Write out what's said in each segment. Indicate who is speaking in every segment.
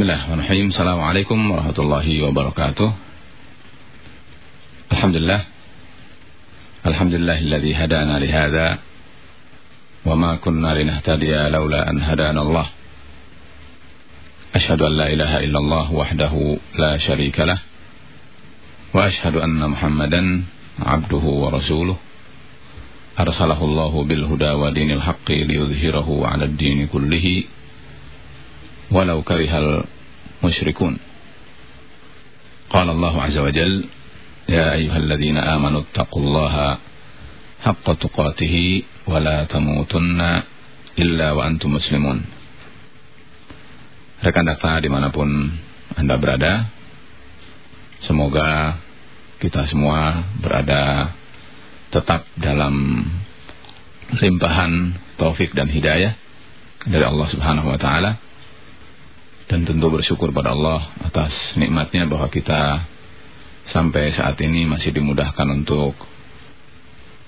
Speaker 1: Bismillahirrahmanirrahim. Assalamualaikum warahmatullahi wabarakatuh. Alhamdulillah. Alhamdulillahilladzi hadana li hadza wa ma kunna linahtadiya laula an hadana Allah. Ashhadu an la ilaha illallah wahdahu la syarika lah wa ashhadu anna Muhammadan abduhu wa rasuluh. Arsalahu Allah bil huda wa dinil haqqi liyudhhirahu 'ala ad-din kullihi walau karihal musyrikun. Qala Allah azza wa jal, ya ayyuhalladzina amanu taqullaha haqqa tuqatih wa la tamutunna illa wa antum muslimun. Rekan data di mana pun Anda berada, semoga kita semua berada tetap dalam limpahan taufik dan hidayah dari Allah Subhanahu wa taala dan tentu bersyukur pada Allah atas nikmatnya bahwa kita sampai saat ini masih dimudahkan untuk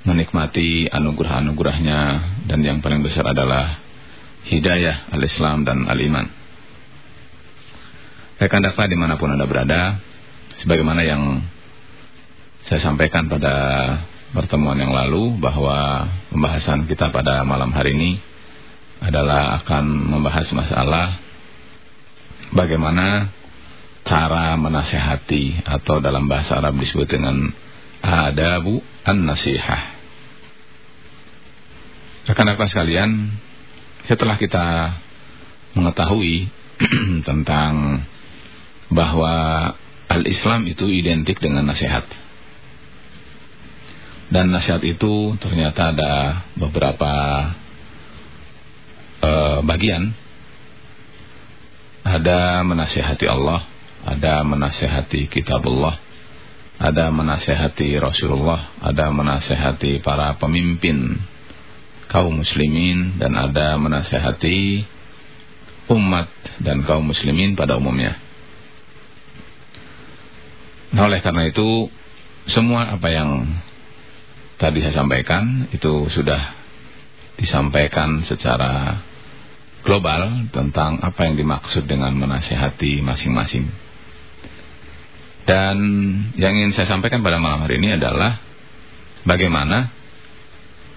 Speaker 1: menikmati anugerah-anugerahnya dan yang paling besar adalah hidayah al-Islam dan al-Iman. Rekan dakwah di mana pun Anda berada, sebagaimana yang saya sampaikan pada pertemuan yang lalu bahwa pembahasan kita pada malam hari ini adalah akan membahas masalah bagaimana cara menasehati atau dalam bahasa Arab disebut dengan adabu an-nasihah. Rekan-rekan sekalian, setelah kita mengetahui tentang bahwa al-Islam itu identik dengan nasihat. Dan nasihat itu ternyata ada beberapa uh, bagian ada menasihati Allah, ada menasihati kitabullah, ada menasihati Rasulullah, ada menasihati para pemimpin kaum muslimin dan ada menasihati umat dan kaum muslimin pada umumnya. Nah oleh karena itu semua apa yang tadi saya sampaikan itu sudah disampaikan secara global tentang apa yang dimaksud dengan menasihati masing-masing. Dan yang ingin saya sampaikan pada malam hari ini adalah bagaimana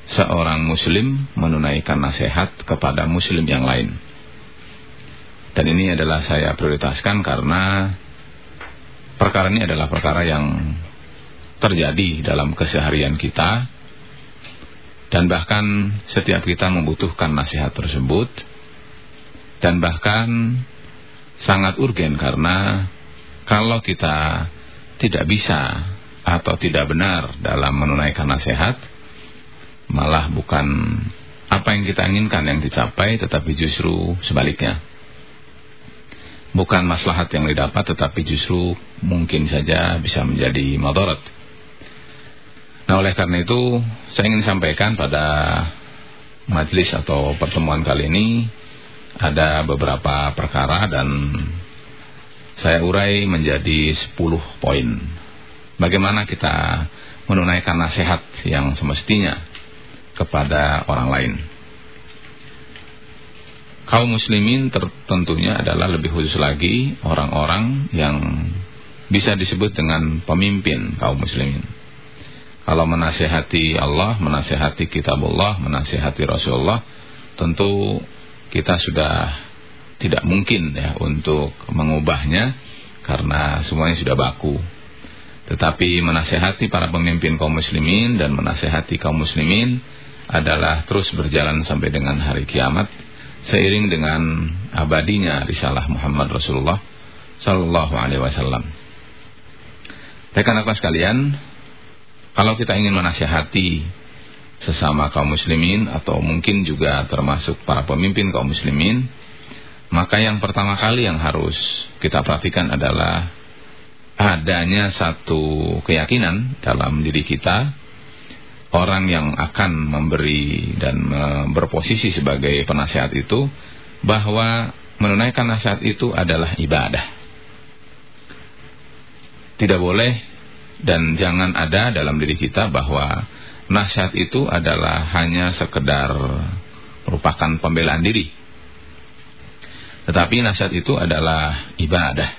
Speaker 1: seorang muslim menunaikan nasihat kepada muslim yang lain. Dan ini adalah saya prioritaskan karena perkara ini adalah perkara yang terjadi dalam keseharian kita dan bahkan setiap kita membutuhkan nasihat tersebut dan bahkan sangat urgen karena kalau kita tidak bisa atau tidak benar dalam menunaikan nasihat malah bukan apa yang kita inginkan yang dicapai tetapi justru sebaliknya. Bukan maslahat yang didapat tetapi justru mungkin saja bisa menjadi madarat. Nah oleh karena itu saya ingin sampaikan pada majlis atau pertemuan kali ini ada beberapa perkara dan saya urai menjadi 10 poin. Bagaimana kita menunaikan nasihat yang semestinya kepada orang lain. Kaum muslimin tentunya adalah lebih khusus lagi orang-orang yang bisa disebut dengan pemimpin kaum muslimin. Kalau menasehati Allah, menasehati kitabullah, menasehati Rasulullah, tentu kita sudah tidak mungkin ya untuk mengubahnya karena semuanya sudah baku. Tetapi menasehati para pemimpin kaum muslimin dan menasehati kaum muslimin adalah terus berjalan sampai dengan hari kiamat seiring dengan abadinya risalah Muhammad Rasulullah sallallahu alaihi wasallam. Rekan-rekan sekalian, kalau kita ingin menasehati sesama kaum muslimin atau mungkin juga termasuk para pemimpin kaum muslimin maka yang pertama kali yang harus kita perhatikan adalah adanya satu keyakinan dalam diri kita orang yang akan memberi dan berposisi sebagai penasihat itu bahwa menunaikan nasihat itu adalah ibadah. Tidak boleh dan jangan ada dalam diri kita bahwa nasihat itu adalah hanya sekedar merupakan pembelaan diri. Tetapi nasihat itu adalah ibadah.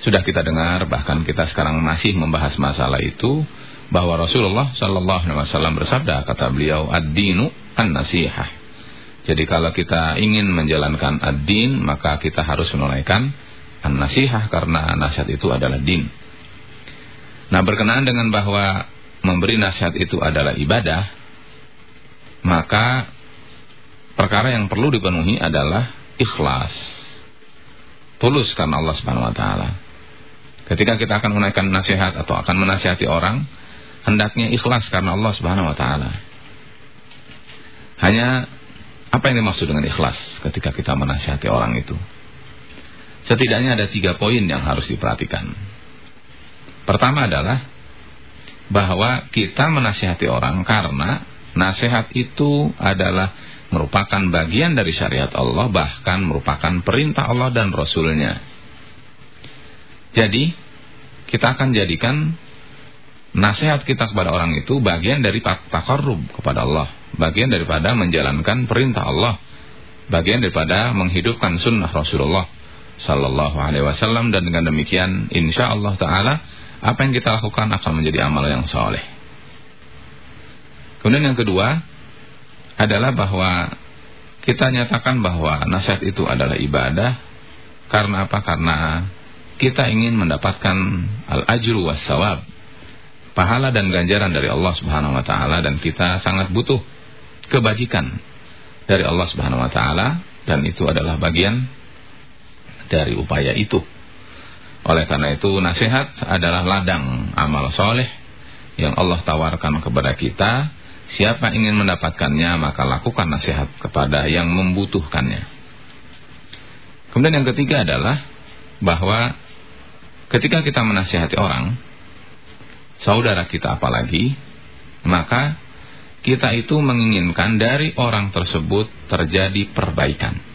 Speaker 1: Sudah kita dengar bahkan kita sekarang masih membahas masalah itu bahwa Rasulullah Shallallahu Alaihi Wasallam bersabda kata beliau ad-dinu an-nasihah. Jadi kalau kita ingin menjalankan ad-din maka kita harus menunaikan an-nasihah karena nasihat itu adalah din. Nah berkenaan dengan bahwa memberi nasihat itu adalah ibadah, maka perkara yang perlu dipenuhi adalah ikhlas. Tulus karena Allah Subhanahu wa taala. Ketika kita akan menaikkan nasihat atau akan menasihati orang, hendaknya ikhlas karena Allah Subhanahu wa taala. Hanya apa yang dimaksud dengan ikhlas ketika kita menasihati orang itu? Setidaknya ada tiga poin yang harus diperhatikan. Pertama adalah bahwa kita menasihati orang karena nasihat itu adalah merupakan bagian dari syariat Allah bahkan merupakan perintah Allah dan Rasulnya. Jadi kita akan jadikan nasihat kita kepada orang itu bagian dari takarrub kepada Allah, bagian daripada menjalankan perintah Allah, bagian daripada menghidupkan sunnah Rasulullah sallallahu alaihi wasallam dan dengan demikian insya Allah taala apa yang kita lakukan akan menjadi amal yang soleh. Kemudian yang kedua adalah bahwa kita nyatakan bahwa nasihat itu adalah ibadah karena apa? Karena kita ingin mendapatkan al-ajru was sawab pahala dan ganjaran dari Allah Subhanahu wa taala dan kita sangat butuh kebajikan dari Allah Subhanahu wa taala dan itu adalah bagian dari upaya itu. Oleh karena itu nasihat adalah ladang amal soleh yang Allah tawarkan kepada kita. Siapa ingin mendapatkannya maka lakukan nasihat kepada yang membutuhkannya. Kemudian yang ketiga adalah bahwa ketika kita menasihati orang saudara kita apalagi, maka kita itu menginginkan dari orang tersebut terjadi perbaikan.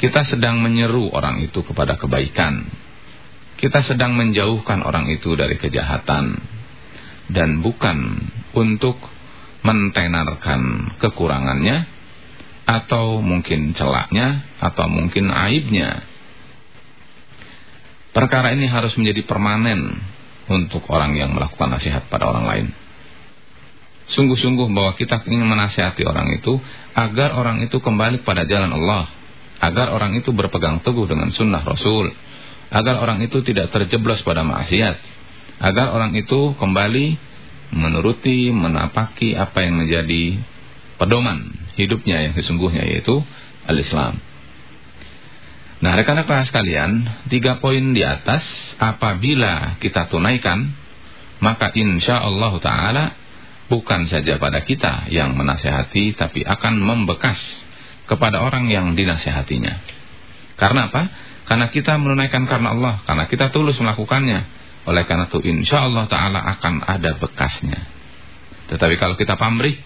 Speaker 1: Kita sedang menyeru orang itu kepada kebaikan. Kita sedang menjauhkan orang itu dari kejahatan. Dan bukan untuk mentenarkan kekurangannya, atau mungkin celaknya, atau mungkin aibnya. Perkara ini harus menjadi permanen untuk orang yang melakukan nasihat pada orang lain. Sungguh-sungguh bahwa kita ingin menasihati orang itu agar orang itu kembali pada jalan Allah, agar orang itu berpegang teguh dengan sunnah Rasul, agar orang itu tidak terjeblos pada maksiat, agar orang itu kembali menuruti, menapaki apa yang menjadi pedoman hidupnya yang sesungguhnya yaitu al-Islam. Nah, rekan-rekan sekalian, tiga poin di atas apabila kita tunaikan, maka insya Allah Taala bukan saja pada kita yang menasehati, tapi akan membekas kepada orang yang dinasehatinya. Karena apa? Karena kita menunaikan karena Allah, karena kita tulus melakukannya. Oleh karena itu insya Allah Taala akan ada bekasnya. Tetapi kalau kita pamrih,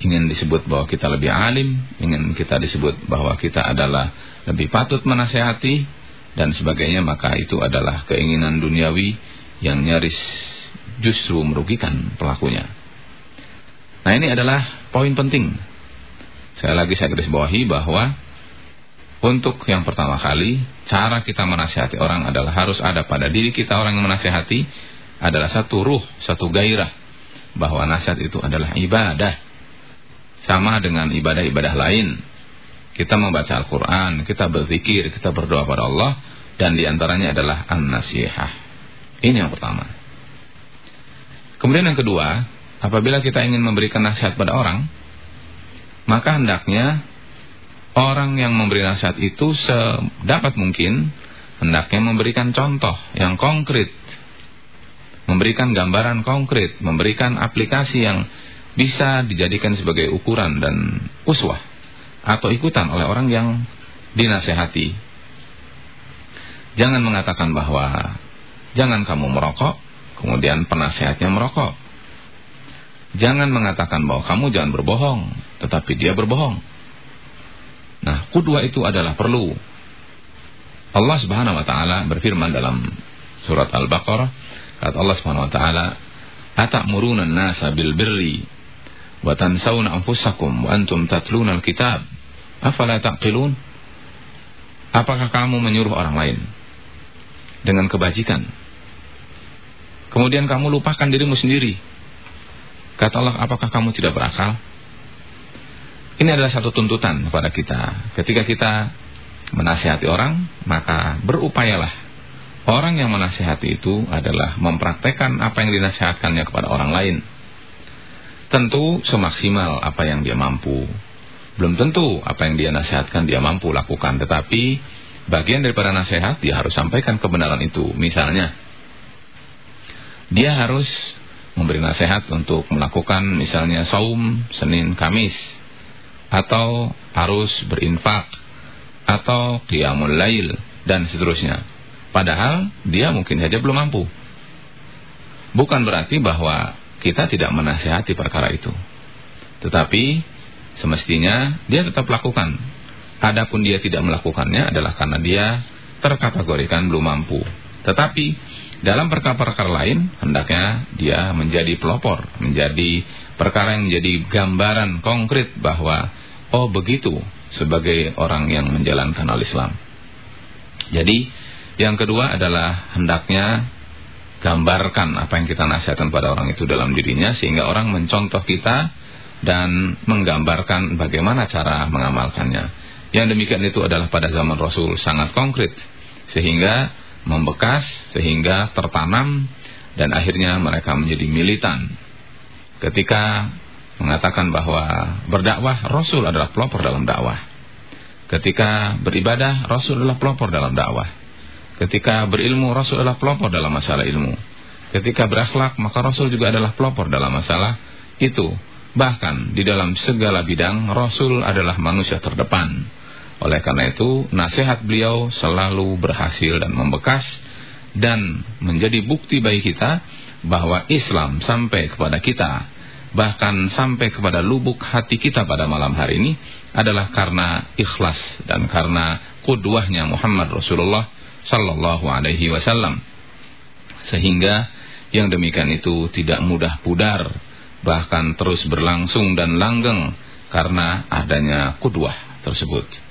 Speaker 1: ingin disebut bahwa kita lebih alim, ingin kita disebut bahwa kita adalah lebih patut menasehati dan sebagainya, maka itu adalah keinginan duniawi yang nyaris justru merugikan pelakunya. Nah ini adalah poin penting. Saya lagi saya garis bawahi bahwa untuk yang pertama kali, cara kita menasehati orang adalah harus ada pada diri kita orang yang menasehati adalah satu ruh, satu gairah bahwa nasihat itu adalah ibadah sama dengan ibadah-ibadah lain. Kita membaca Al-Quran, kita berzikir, kita berdoa pada Allah, dan di antaranya adalah an-nasihah. Ini yang pertama. Kemudian yang kedua, apabila kita ingin memberikan nasihat pada orang, maka hendaknya orang yang memberi nasihat itu sedapat mungkin hendaknya memberikan contoh yang konkret, memberikan gambaran konkret, memberikan aplikasi yang bisa dijadikan sebagai ukuran dan uswah atau ikutan oleh orang yang dinasehati. Jangan mengatakan bahwa jangan kamu merokok, kemudian penasehatnya merokok. Jangan mengatakan bahwa kamu jangan berbohong, tetapi dia berbohong. Nah, kedua itu adalah perlu. Allah Subhanahu wa taala berfirman dalam surat Al-Baqarah, kata Allah Subhanahu wa taala, "Atamuruna an-nasa bil birri wa tansawna anfusakum wa antum tatluna al-kitab afala taqilun apakah kamu menyuruh orang lain dengan kebajikan kemudian kamu lupakan dirimu sendiri kata Allah apakah kamu tidak berakal ini adalah satu tuntutan kepada kita ketika kita menasihati orang maka berupayalah orang yang menasihati itu adalah mempraktekkan apa yang dinasihatkannya kepada orang lain Tentu semaksimal apa yang dia mampu. Belum tentu apa yang dia nasihatkan dia mampu lakukan. Tetapi bagian daripada nasihat dia harus sampaikan kebenaran itu. Misalnya, dia harus memberi nasihat untuk melakukan misalnya saum Senin Kamis. Atau harus berinfak. Atau qiyamul lail dan seterusnya. Padahal dia mungkin saja belum mampu. Bukan berarti bahwa kita tidak menasihati perkara itu. Tetapi semestinya dia tetap lakukan. Adapun dia tidak melakukannya adalah karena dia terkategorikan belum mampu. Tetapi dalam perkara-perkara lain hendaknya dia menjadi pelopor, menjadi perkara yang menjadi gambaran konkret bahwa oh begitu sebagai orang yang menjalankan al-Islam. Jadi yang kedua adalah hendaknya gambarkan apa yang kita nasihatkan pada orang itu dalam dirinya sehingga orang mencontoh kita dan menggambarkan bagaimana cara mengamalkannya. Yang demikian itu adalah pada zaman Rasul sangat konkret sehingga membekas, sehingga tertanam dan akhirnya mereka menjadi militan. Ketika mengatakan bahwa berdakwah Rasul adalah pelopor dalam dakwah. Ketika beribadah Rasul adalah pelopor dalam dakwah. Ketika berilmu Rasul adalah pelopor dalam masalah ilmu. Ketika berakhlak maka Rasul juga adalah pelopor dalam masalah itu. Bahkan di dalam segala bidang Rasul adalah manusia terdepan. Oleh karena itu nasihat beliau selalu berhasil dan membekas dan menjadi bukti bagi kita bahwa Islam sampai kepada kita bahkan sampai kepada lubuk hati kita pada malam hari ini adalah karena ikhlas dan karena kudwahnya Muhammad Rasulullah sallallahu alaihi wasallam. Sehingga yang demikian itu tidak mudah pudar, bahkan terus berlangsung dan langgeng karena adanya kudwah tersebut.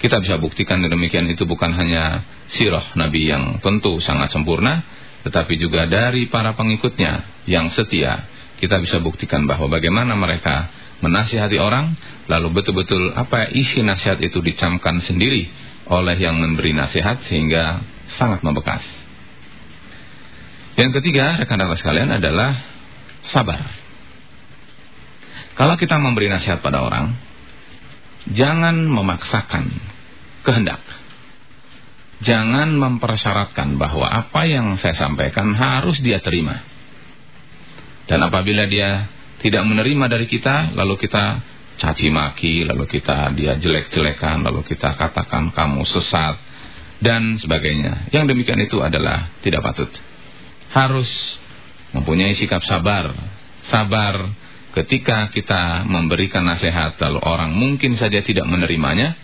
Speaker 1: Kita bisa buktikan demikian itu bukan hanya sirah Nabi yang tentu sangat sempurna, tetapi juga dari para pengikutnya yang setia. Kita bisa buktikan bahwa bagaimana mereka menasihati orang, lalu betul-betul apa isi nasihat itu dicamkan sendiri oleh yang memberi nasihat sehingga sangat membekas. Yang ketiga, rekan-rekan sekalian adalah sabar. Kalau kita memberi nasihat pada orang, jangan memaksakan kehendak. Jangan mempersyaratkan bahwa apa yang saya sampaikan harus dia terima. Dan apabila dia tidak menerima dari kita, lalu kita caci maki, lalu kita dia jelek-jelekan, lalu kita katakan kamu sesat dan sebagainya. Yang demikian itu adalah tidak patut. Harus mempunyai sikap sabar. Sabar ketika kita memberikan nasihat lalu orang mungkin saja tidak menerimanya.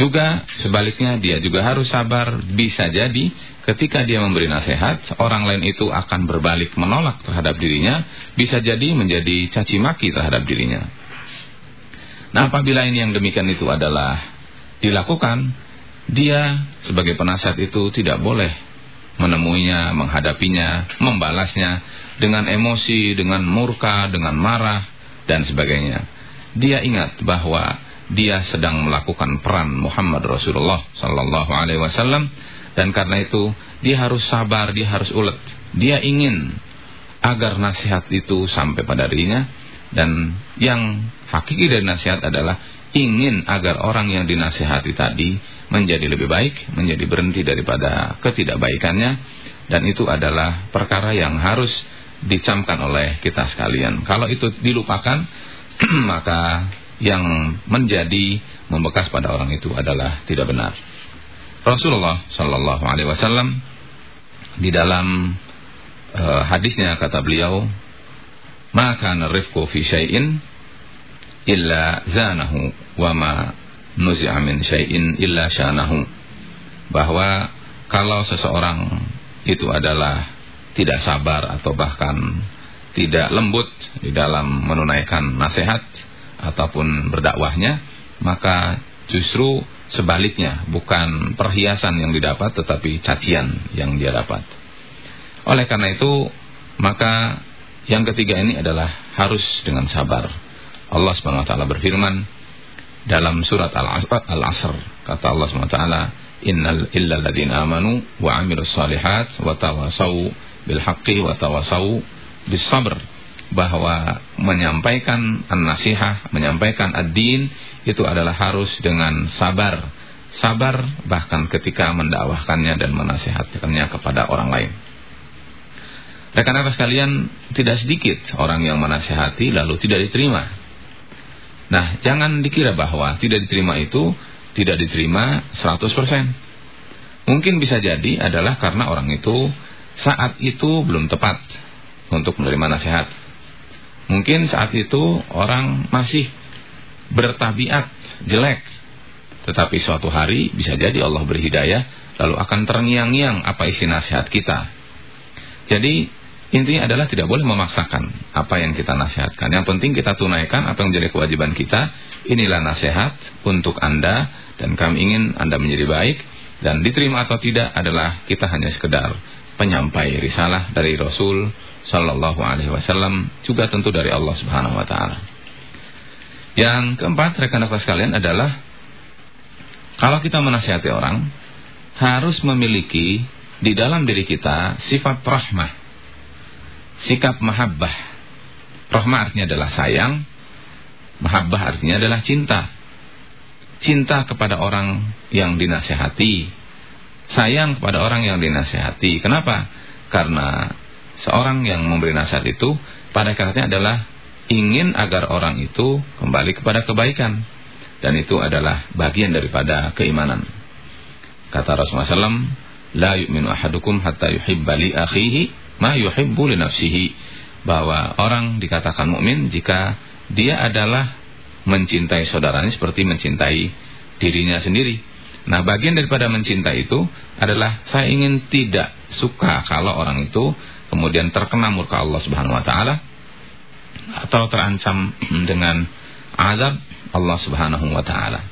Speaker 1: Juga sebaliknya dia juga harus sabar bisa jadi ketika dia memberi nasihat orang lain itu akan berbalik menolak terhadap dirinya bisa jadi menjadi caci maki terhadap dirinya. Nah apabila ini yang demikian itu adalah dilakukan, dia sebagai penasihat itu tidak boleh menemuinya, menghadapinya, membalasnya dengan emosi, dengan murka, dengan marah, dan sebagainya. Dia ingat bahwa dia sedang melakukan peran Muhammad Rasulullah Sallallahu Alaihi Wasallam dan karena itu dia harus sabar, dia harus ulet. Dia ingin agar nasihat itu sampai pada dirinya dan yang hakiki dari nasihat adalah ingin agar orang yang dinasihati tadi menjadi lebih baik, menjadi berhenti daripada ketidakbaikannya dan itu adalah perkara yang harus dicamkan oleh kita sekalian. Kalau itu dilupakan maka yang menjadi membekas pada orang itu adalah tidak benar. Rasulullah Shallallahu Alaihi Wasallam di dalam uh, hadisnya kata beliau maka rifqu fi syai'in illa zanahu wa ma nuzi'a min syai'in illa syanahu bahwa kalau seseorang itu adalah tidak sabar atau bahkan tidak lembut di dalam menunaikan nasihat ataupun berdakwahnya, maka justru sebaliknya, bukan perhiasan yang didapat tetapi cacian yang dia dapat. Oleh karena itu, maka yang ketiga ini adalah harus dengan sabar. Allah taala berfirman dalam surat Al-Asr, kata Allah taala, "Innal illal ladzina amanu wa 'amilus shalihat wa tawasau bil haqqi wa tawasau bis sabr." Bahwa menyampaikan an-nasihah, menyampaikan ad-din itu adalah harus dengan sabar. Sabar bahkan ketika mendakwahkannya dan menasihatkannya kepada orang lain. Rekan-rekan sekalian, tidak sedikit orang yang menasihati lalu tidak diterima. Nah, jangan dikira bahwa tidak diterima itu tidak diterima 100%. Mungkin bisa jadi adalah karena orang itu saat itu belum tepat untuk menerima nasihat. Mungkin saat itu orang masih bertabiat jelek. Tetapi suatu hari bisa jadi Allah berhidayah lalu akan terngiang-ngiang apa isi nasihat kita. Jadi intinya adalah tidak boleh memaksakan apa yang kita nasihatkan. Yang penting kita tunaikan apa yang menjadi kewajiban kita. Inilah nasihat untuk Anda dan kami ingin Anda menjadi baik dan diterima atau tidak adalah kita hanya sekedar penyampai risalah dari Rasul sallallahu alaihi wasallam juga tentu dari Allah Subhanahu wa taala. Yang keempat rekan-rekan sekalian adalah kalau kita menasihati orang harus memiliki di dalam diri kita sifat rahmah. Sikap mahabbah. Rahmah artinya adalah sayang, mahabbah artinya adalah cinta. Cinta kepada orang yang dinasihati, sayang kepada orang yang dinasihati. Kenapa? Karena seorang yang memberi nasihat itu pada karenanya adalah ingin agar orang itu kembali kepada kebaikan dan itu adalah bagian daripada keimanan. Kata Rasulullah SAW, la yu'minu ahadukum hatta yuhibba li akhihi ma yuhibbu li nafsihi. Bahwa orang dikatakan mukmin jika dia adalah mencintai saudaranya seperti mencintai dirinya sendiri. Nah, bagian daripada mencintai itu adalah saya ingin tidak suka kalau orang itu kemudian terkena murka Allah Subhanahu wa taala atau terancam dengan azab Allah Subhanahu wa taala.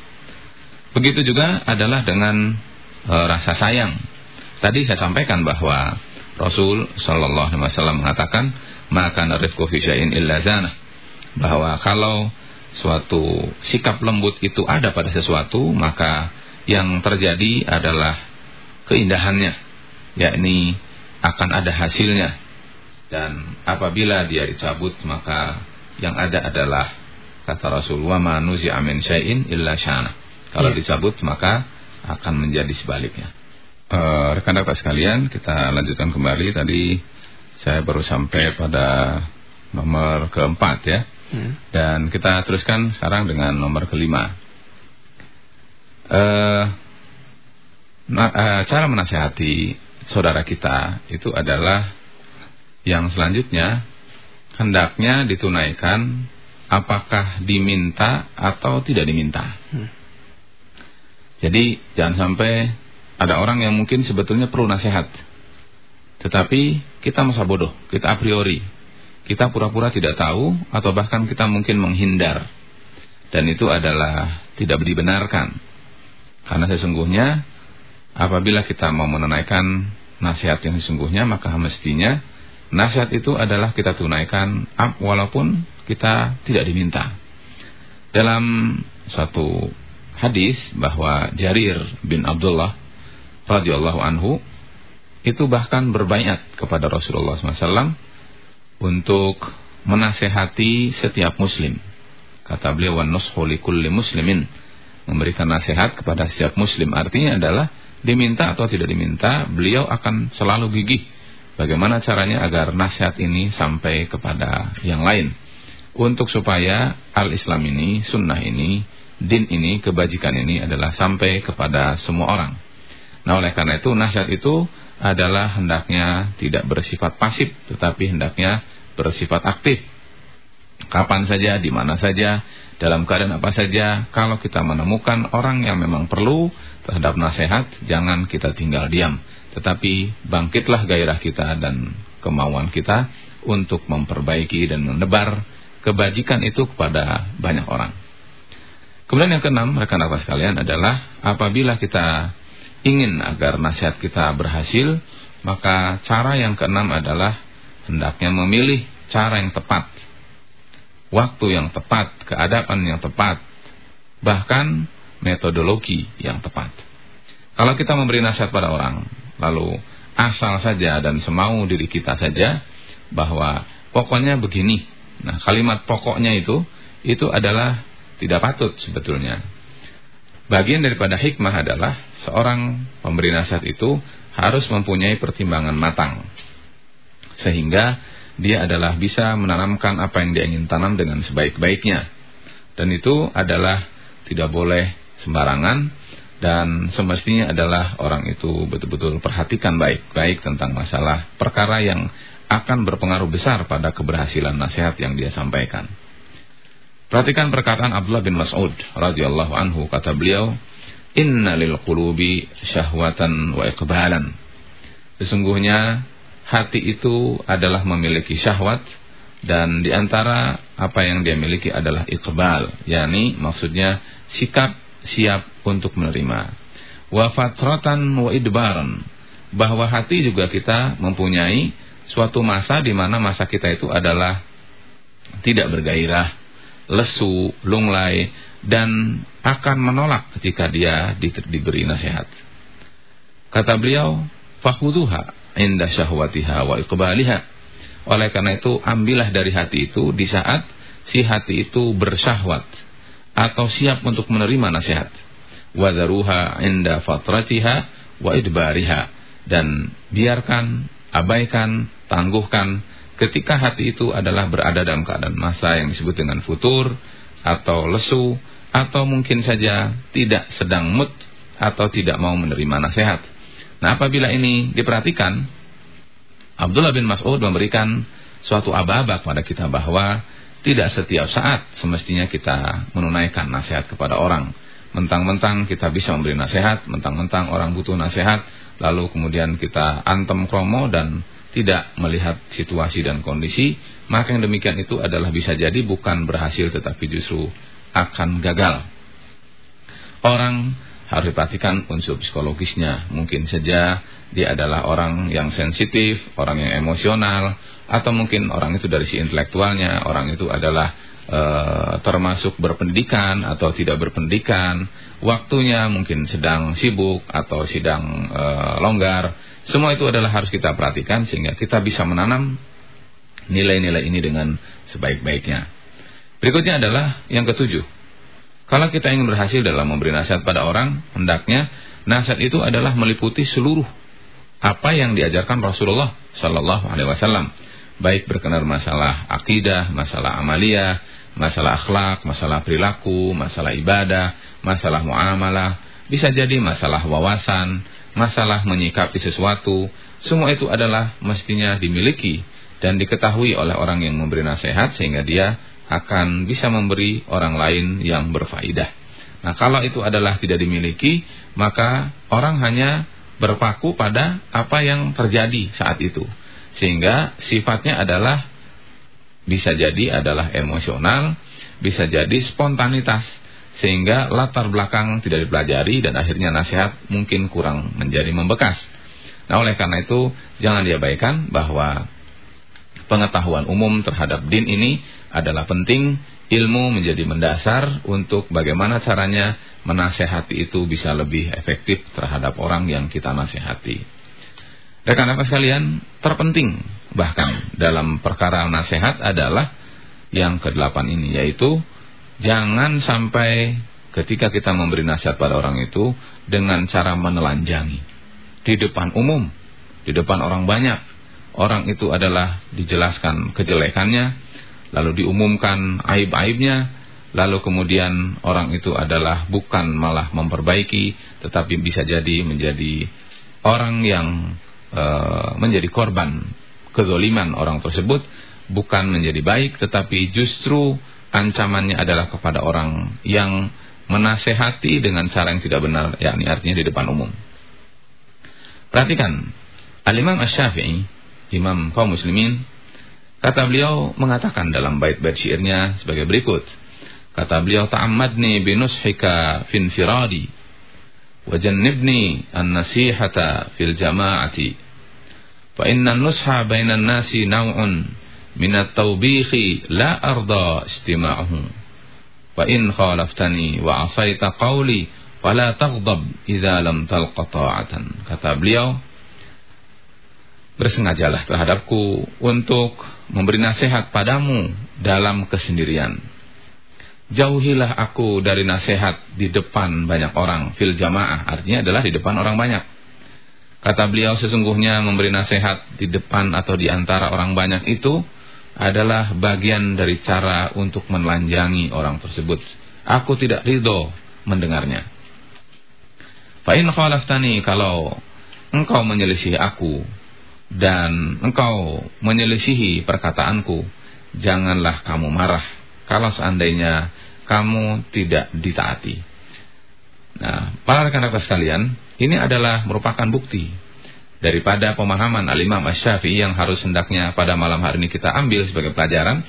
Speaker 1: Begitu juga adalah dengan e, rasa sayang. Tadi saya sampaikan bahwa Rasul sallallahu alaihi wasallam mengatakan, "Maka narifku fi syai'in illa zanah." Bahwa kalau suatu sikap lembut itu ada pada sesuatu, maka yang terjadi adalah keindahannya, yakni akan ada hasilnya. Dan apabila dia dicabut maka yang ada adalah kata Rasulullah manusia amin syai'in illa syana. Kalau ya. dicabut maka akan menjadi sebaliknya. Uh, Rekan-rekan sekalian, kita lanjutkan kembali. Tadi saya baru sampai pada nomor keempat ya. Hmm. Dan kita teruskan sekarang dengan nomor kelima. Uh, nah, uh, cara menasihati saudara kita itu adalah yang selanjutnya hendaknya ditunaikan apakah diminta atau tidak diminta. Hmm. Jadi jangan sampai ada orang yang mungkin sebetulnya perlu nasihat. Tetapi kita masa bodoh, kita a priori. Kita pura-pura tidak tahu atau bahkan kita mungkin menghindar. Dan itu adalah tidak dibenarkan. Karena sesungguhnya apabila kita mau menunaikan nasihat yang sesungguhnya maka mestinya nasihat itu adalah kita tunaikan walaupun kita tidak diminta. Dalam satu hadis bahwa Jarir bin Abdullah radhiyallahu anhu itu bahkan berbaiat kepada Rasulullah SAW untuk menasehati setiap muslim. Kata beliau wan nushu kulli muslimin memberikan nasihat kepada setiap muslim artinya adalah diminta atau tidak diminta, beliau akan selalu gigih bagaimana caranya agar nasihat ini sampai kepada yang lain. Untuk supaya al-Islam ini, sunnah ini, din ini, kebajikan ini adalah sampai kepada semua orang. Nah oleh karena itu nasihat itu adalah hendaknya tidak bersifat pasif tetapi hendaknya bersifat aktif. Kapan saja, di mana saja, dalam keadaan apa saja, kalau kita menemukan orang yang memang perlu terhadap nasihat, jangan kita tinggal diam. Tetapi bangkitlah gairah kita dan kemauan kita untuk memperbaiki dan menebar kebajikan itu kepada banyak orang. Kemudian yang keenam, rekan apa sekalian adalah apabila kita ingin agar nasihat kita berhasil, maka cara yang keenam adalah hendaknya memilih cara yang tepat, waktu yang tepat, keadaan yang tepat, bahkan metodologi yang tepat. Kalau kita memberi nasihat pada orang, lalu asal saja dan semau diri kita saja bahwa pokoknya begini. Nah, kalimat pokoknya itu itu adalah tidak patut sebetulnya. Bagian daripada hikmah adalah seorang pemberi nasihat itu harus mempunyai pertimbangan matang. Sehingga dia adalah bisa menanamkan apa yang dia ingin tanam dengan sebaik-baiknya. Dan itu adalah tidak boleh sembarangan dan semestinya adalah orang itu betul-betul perhatikan baik-baik tentang masalah perkara yang akan berpengaruh besar pada keberhasilan nasihat yang dia sampaikan. Perhatikan perkataan Abdullah bin Mas'ud radhiyallahu anhu kata beliau, "Inna lil qulubi syahwatan wa iqbalan." Sesungguhnya hati itu adalah memiliki syahwat dan di antara apa yang dia miliki adalah iqbal, yakni maksudnya sikap siap untuk menerima. Wa fatratan wa idbaran, bahwa hati juga kita mempunyai suatu masa di mana masa kita itu adalah tidak bergairah, lesu, lunglai dan akan menolak ketika dia di, diberi nasihat. Kata beliau, "Fakhuduha inda syahwatiha wa iqbaliha." Oleh karena itu, ambillah dari hati itu di saat si hati itu bersyahwat atau siap untuk menerima nasihat. Wadaruha inda fatratiha wa idbariha dan biarkan, abaikan, tangguhkan ketika hati itu adalah berada dalam keadaan masa yang disebut dengan futur atau lesu atau mungkin saja tidak sedang mood atau tidak mau menerima nasihat. Nah, apabila ini diperhatikan, Abdullah bin Mas'ud memberikan suatu aba-aba kepada kita bahwa tidak setiap saat semestinya kita menunaikan nasihat kepada orang. Mentang-mentang kita bisa memberi nasihat, mentang-mentang orang butuh nasihat, lalu kemudian kita antem kromo dan tidak melihat situasi dan kondisi, maka yang demikian itu adalah bisa jadi bukan berhasil tetapi justru akan gagal. Orang harus diperhatikan unsur psikologisnya. Mungkin saja dia adalah orang yang sensitif, orang yang emosional, atau mungkin orang itu dari si intelektualnya, orang itu adalah e, termasuk berpendidikan atau tidak berpendidikan, waktunya mungkin sedang sibuk atau sedang e, longgar, semua itu adalah harus kita perhatikan sehingga kita bisa menanam nilai-nilai ini dengan sebaik-baiknya. Berikutnya adalah yang ketujuh. Kalau kita ingin berhasil dalam memberi nasihat pada orang, hendaknya nasihat itu adalah meliputi seluruh apa yang diajarkan Rasulullah Sallallahu Alaihi Wasallam, baik berkenan masalah akidah, masalah amalia, masalah akhlak, masalah perilaku, masalah ibadah, masalah muamalah, bisa jadi masalah wawasan, masalah menyikapi sesuatu, semua itu adalah mestinya dimiliki dan diketahui oleh orang yang memberi nasihat sehingga dia akan bisa memberi orang lain yang berfaedah. Nah, kalau itu adalah tidak dimiliki, maka orang hanya berpaku pada apa yang terjadi saat itu. Sehingga sifatnya adalah bisa jadi adalah emosional, bisa jadi spontanitas sehingga latar belakang tidak dipelajari dan akhirnya nasihat mungkin kurang menjadi membekas. Nah, oleh karena itu jangan diabaikan bahwa pengetahuan umum terhadap din ini adalah penting, ilmu menjadi mendasar untuk bagaimana caranya menasehati itu bisa lebih efektif terhadap orang yang kita nasihati. Rekan apa sekalian, terpenting bahkan dalam perkara nasihat adalah yang kedelapan ini yaitu Jangan sampai ketika kita memberi nasihat pada orang itu dengan cara menelanjangi. Di depan umum, di depan orang banyak. Orang itu adalah dijelaskan kejelekannya, lalu diumumkan aib-aibnya, lalu kemudian orang itu adalah bukan malah memperbaiki, tetapi bisa jadi menjadi orang yang e, menjadi korban kezoliman orang tersebut, bukan menjadi baik, tetapi justru ancamannya adalah kepada orang yang menasehati dengan cara yang tidak benar, yakni artinya di depan umum. Perhatikan, Al-Imam Asy-Syafi'i imam kaum muslimin. Kata beliau mengatakan dalam bait-bait syairnya sebagai berikut. Kata beliau ta'ammadni binushika finfiradi wajannibni an-nasihata fil jama'ati. Fa inna nusha bainan nasi naw'un min at-tawbihi la arda istima'uhu. Fa in khalaftani wa asaita qawli fala taghdab idza lam talqa ta'atan. Kata beliau, bersengajalah terhadapku untuk memberi nasihat padamu dalam kesendirian. Jauhilah aku dari nasihat di depan banyak orang. Fil jamaah artinya adalah di depan orang banyak. Kata beliau sesungguhnya memberi nasihat di depan atau di antara orang banyak itu adalah bagian dari cara untuk menelanjangi orang tersebut. Aku tidak ridho mendengarnya. Fa'in khalaftani kalau engkau menyelisih aku dan engkau menyelisihi perkataanku, janganlah kamu marah kalau seandainya kamu tidak ditaati. Nah, para rekan-rekan sekalian, ini adalah merupakan bukti daripada pemahaman Al-Imam Asy-Syafi'i yang harus hendaknya pada malam hari ini kita ambil sebagai pelajaran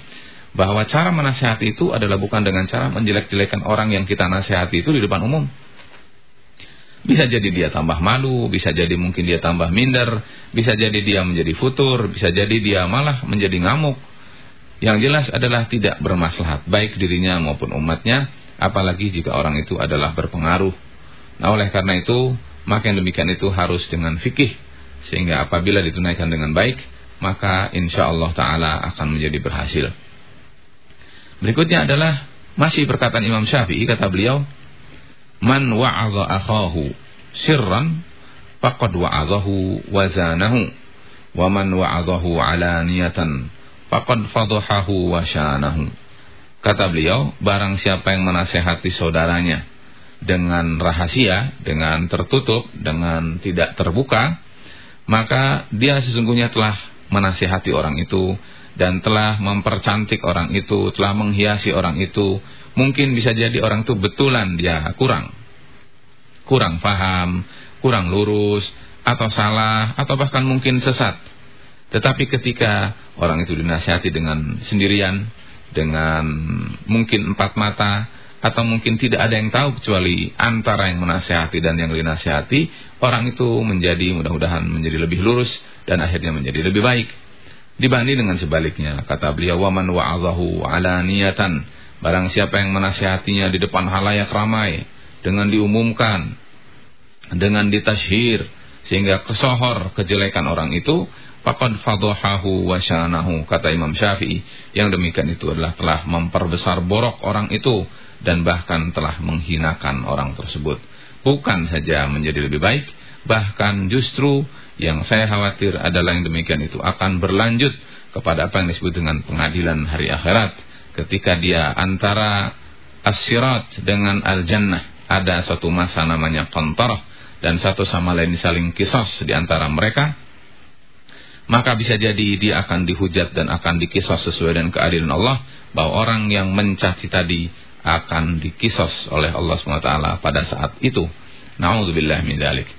Speaker 1: bahwa cara menasihati itu adalah bukan dengan cara menjelek-jelekan orang yang kita nasihati itu di depan umum. Bisa jadi dia tambah malu, bisa jadi mungkin dia tambah minder, bisa jadi dia menjadi futur, bisa jadi dia malah menjadi ngamuk. Yang jelas adalah tidak bermaslahat baik dirinya maupun umatnya, apalagi jika orang itu adalah berpengaruh. Nah oleh karena itu, maka demikian itu harus dengan fikih, sehingga apabila ditunaikan dengan baik, maka insya Allah Ta'ala akan menjadi berhasil. Berikutnya adalah masih perkataan Imam Syafi'i, kata beliau, Man wa'adha akhahu sirran faqad wa'adhahu wazanahu wa man wa'adhahu alaniyatan faqad fadhahahu wa syanahu. Kata beliau, barang siapa yang menasehati saudaranya dengan rahasia, dengan tertutup, dengan tidak terbuka, maka dia sesungguhnya telah menasehati orang itu dan telah mempercantik orang itu, telah menghiasi orang itu, Mungkin bisa jadi orang itu betulan dia kurang. Kurang paham, kurang lurus, atau salah, atau bahkan mungkin sesat. Tetapi ketika orang itu dinasihati dengan sendirian, dengan mungkin empat mata, atau mungkin tidak ada yang tahu kecuali antara yang menasihati dan yang dinasihati, orang itu menjadi mudah-mudahan menjadi lebih lurus dan akhirnya menjadi lebih baik. Dibanding dengan sebaliknya, kata beliau, "Waman wa'adhahu ala niyatan." Barang siapa yang menasihatinya di depan halayak ramai dengan diumumkan, dengan ditashhir sehingga kesohor kejelekan orang itu, faqad fadhahahu wa syanahu kata Imam Syafi'i. Yang demikian itu adalah telah memperbesar borok orang itu dan bahkan telah menghinakan orang tersebut. Bukan saja menjadi lebih baik, bahkan justru yang saya khawatir adalah yang demikian itu akan berlanjut kepada apa yang disebut dengan pengadilan hari akhirat ketika dia antara asyirat dengan al-jannah ada suatu masa namanya kontarah dan satu sama lain saling kisos di antara mereka maka bisa jadi dia akan dihujat dan akan dikisos sesuai dengan keadilan Allah bahwa orang yang mencaci tadi akan dikisos oleh Allah SWT pada saat itu. Na'udzubillah min dalik.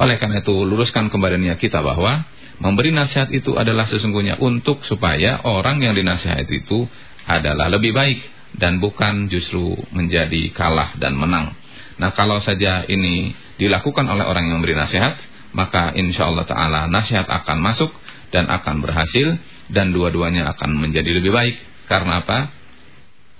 Speaker 1: Oleh karena itu luruskan kembali niat kita bahwa memberi nasihat itu adalah sesungguhnya untuk supaya orang yang dinasihati itu adalah lebih baik dan bukan justru menjadi kalah dan menang. Nah kalau saja ini dilakukan oleh orang yang memberi nasihat, maka insya Allah Ta'ala nasihat akan masuk dan akan berhasil dan dua-duanya akan menjadi lebih baik. Karena apa?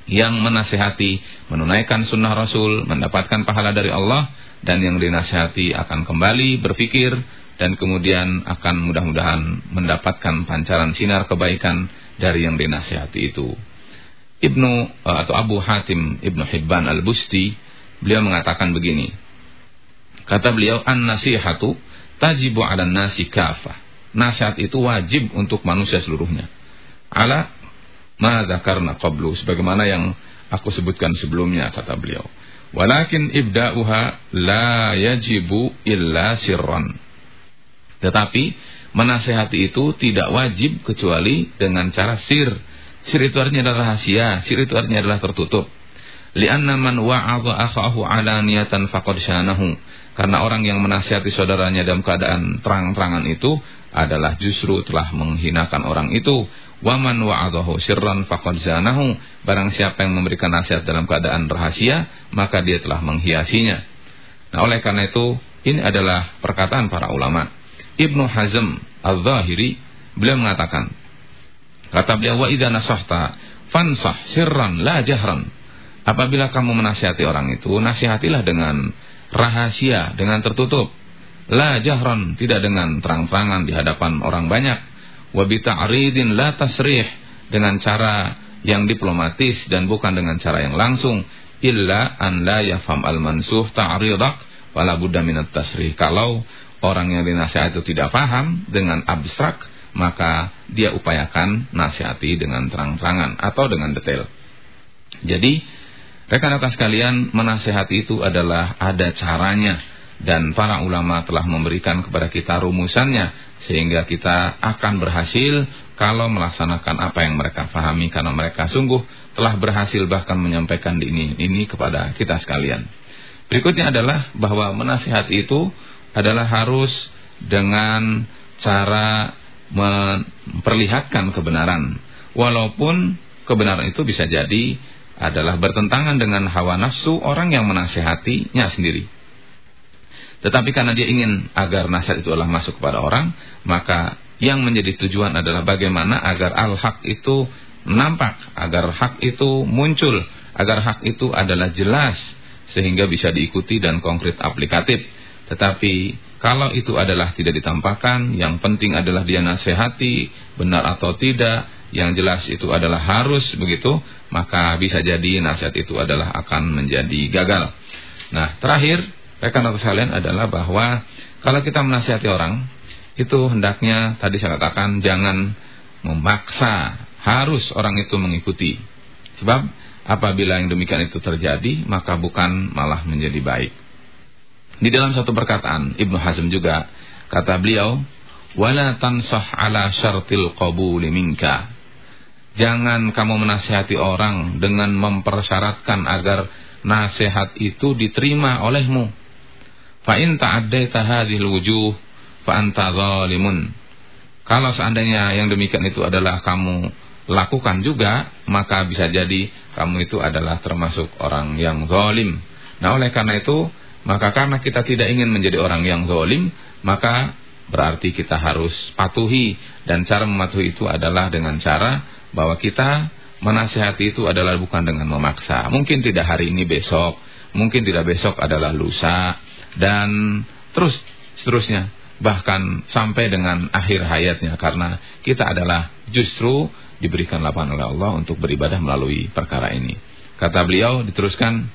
Speaker 1: Yang menasihati menunaikan sunnah Rasul, mendapatkan pahala dari Allah, dan yang dinasihati akan kembali berpikir dan kemudian akan mudah-mudahan mendapatkan pancaran sinar kebaikan dari yang dinasihati itu. Ibnu eh, atau Abu Hatim Ibnu Hibban Al-Busti beliau mengatakan begini. Kata beliau an-nasihatu tajibu 'ala nasi kafah. Nasihat itu wajib untuk manusia seluruhnya. Ala ma dzakarna qablu sebagaimana yang aku sebutkan sebelumnya kata beliau. Walakin ibda'uha la yajibu illa sirran. Tetapi menasehati itu tidak wajib kecuali dengan cara sir Sir itu artinya adalah rahasia, sir itu artinya adalah tertutup. Lianna man wa'adha akhahu alaniyatan faqad syanahu. Karena orang yang menasihati saudaranya dalam keadaan terang-terangan itu adalah justru telah menghinakan orang itu. Waman wa'adahu sirran faqad zanahu. Barang siapa yang memberikan nasihat dalam keadaan rahasia, maka dia telah menghiasinya. Nah, oleh karena itu, ini adalah perkataan para ulama. Ibnu Hazm Al-Zahiri beliau mengatakan, kata beliau wa idza nasahta fansah sirran la jahran. Apabila kamu menasihati orang itu, nasihatilah dengan rahasia, dengan tertutup. La jahran, tidak dengan terang-terangan di hadapan orang banyak. Wa bita'ridin la tasrih, dengan cara yang diplomatis dan bukan dengan cara yang langsung. Illa an la yafham al-mansuh ta'ridak wala buddha minat tasrih. Kalau orang yang dinasihati itu tidak paham dengan abstrak, maka dia upayakan nasihati dengan terang-terangan atau dengan detail. Jadi Rekan-rekan sekalian, menasehati itu adalah ada caranya dan para ulama telah memberikan kepada kita rumusannya sehingga kita akan berhasil kalau melaksanakan apa yang mereka fahami karena mereka sungguh telah berhasil bahkan menyampaikan ini ini kepada kita sekalian. Berikutnya adalah bahwa menasihati itu adalah harus dengan cara memperlihatkan kebenaran walaupun kebenaran itu bisa jadi adalah bertentangan dengan hawa nafsu orang yang menasehatinya sendiri. Tetapi karena dia ingin agar nasihat itu adalah masuk kepada orang, maka yang menjadi tujuan adalah bagaimana agar al-haq itu nampak, agar hak itu muncul, agar hak itu adalah jelas sehingga bisa diikuti dan konkret aplikatif. Tetapi kalau itu adalah tidak ditampakkan, yang penting adalah dia nasihati, benar atau tidak, yang jelas itu adalah harus begitu, maka bisa jadi nasihat itu adalah akan menjadi gagal. Nah, terakhir, rekan-rekan sekalian adalah bahwa kalau kita menasihati orang, itu hendaknya tadi saya katakan jangan memaksa, harus orang itu mengikuti. Sebab apabila yang demikian itu terjadi, maka bukan malah menjadi baik. Di dalam satu perkataan Ibnu Hazm juga kata beliau, "Wala tansah ala syartil qabuli minka." Jangan kamu menasihati orang dengan mempersyaratkan agar nasihat itu diterima olehmu. Fa in ta'addaita hadhil wujuh fa anta zalimun. Kalau seandainya yang demikian itu adalah kamu lakukan juga, maka bisa jadi kamu itu adalah termasuk orang yang zalim. Nah, oleh karena itu, maka karena kita tidak ingin menjadi orang yang zalim, maka berarti kita harus patuhi. Dan cara mematuhi itu adalah dengan cara bahwa kita menasihati itu adalah bukan dengan memaksa. Mungkin tidak hari ini besok, mungkin tidak besok adalah lusa. Dan terus seterusnya. Bahkan sampai dengan akhir hayatnya. Karena kita adalah justru diberikan lapangan oleh Allah untuk beribadah melalui perkara ini. Kata beliau diteruskan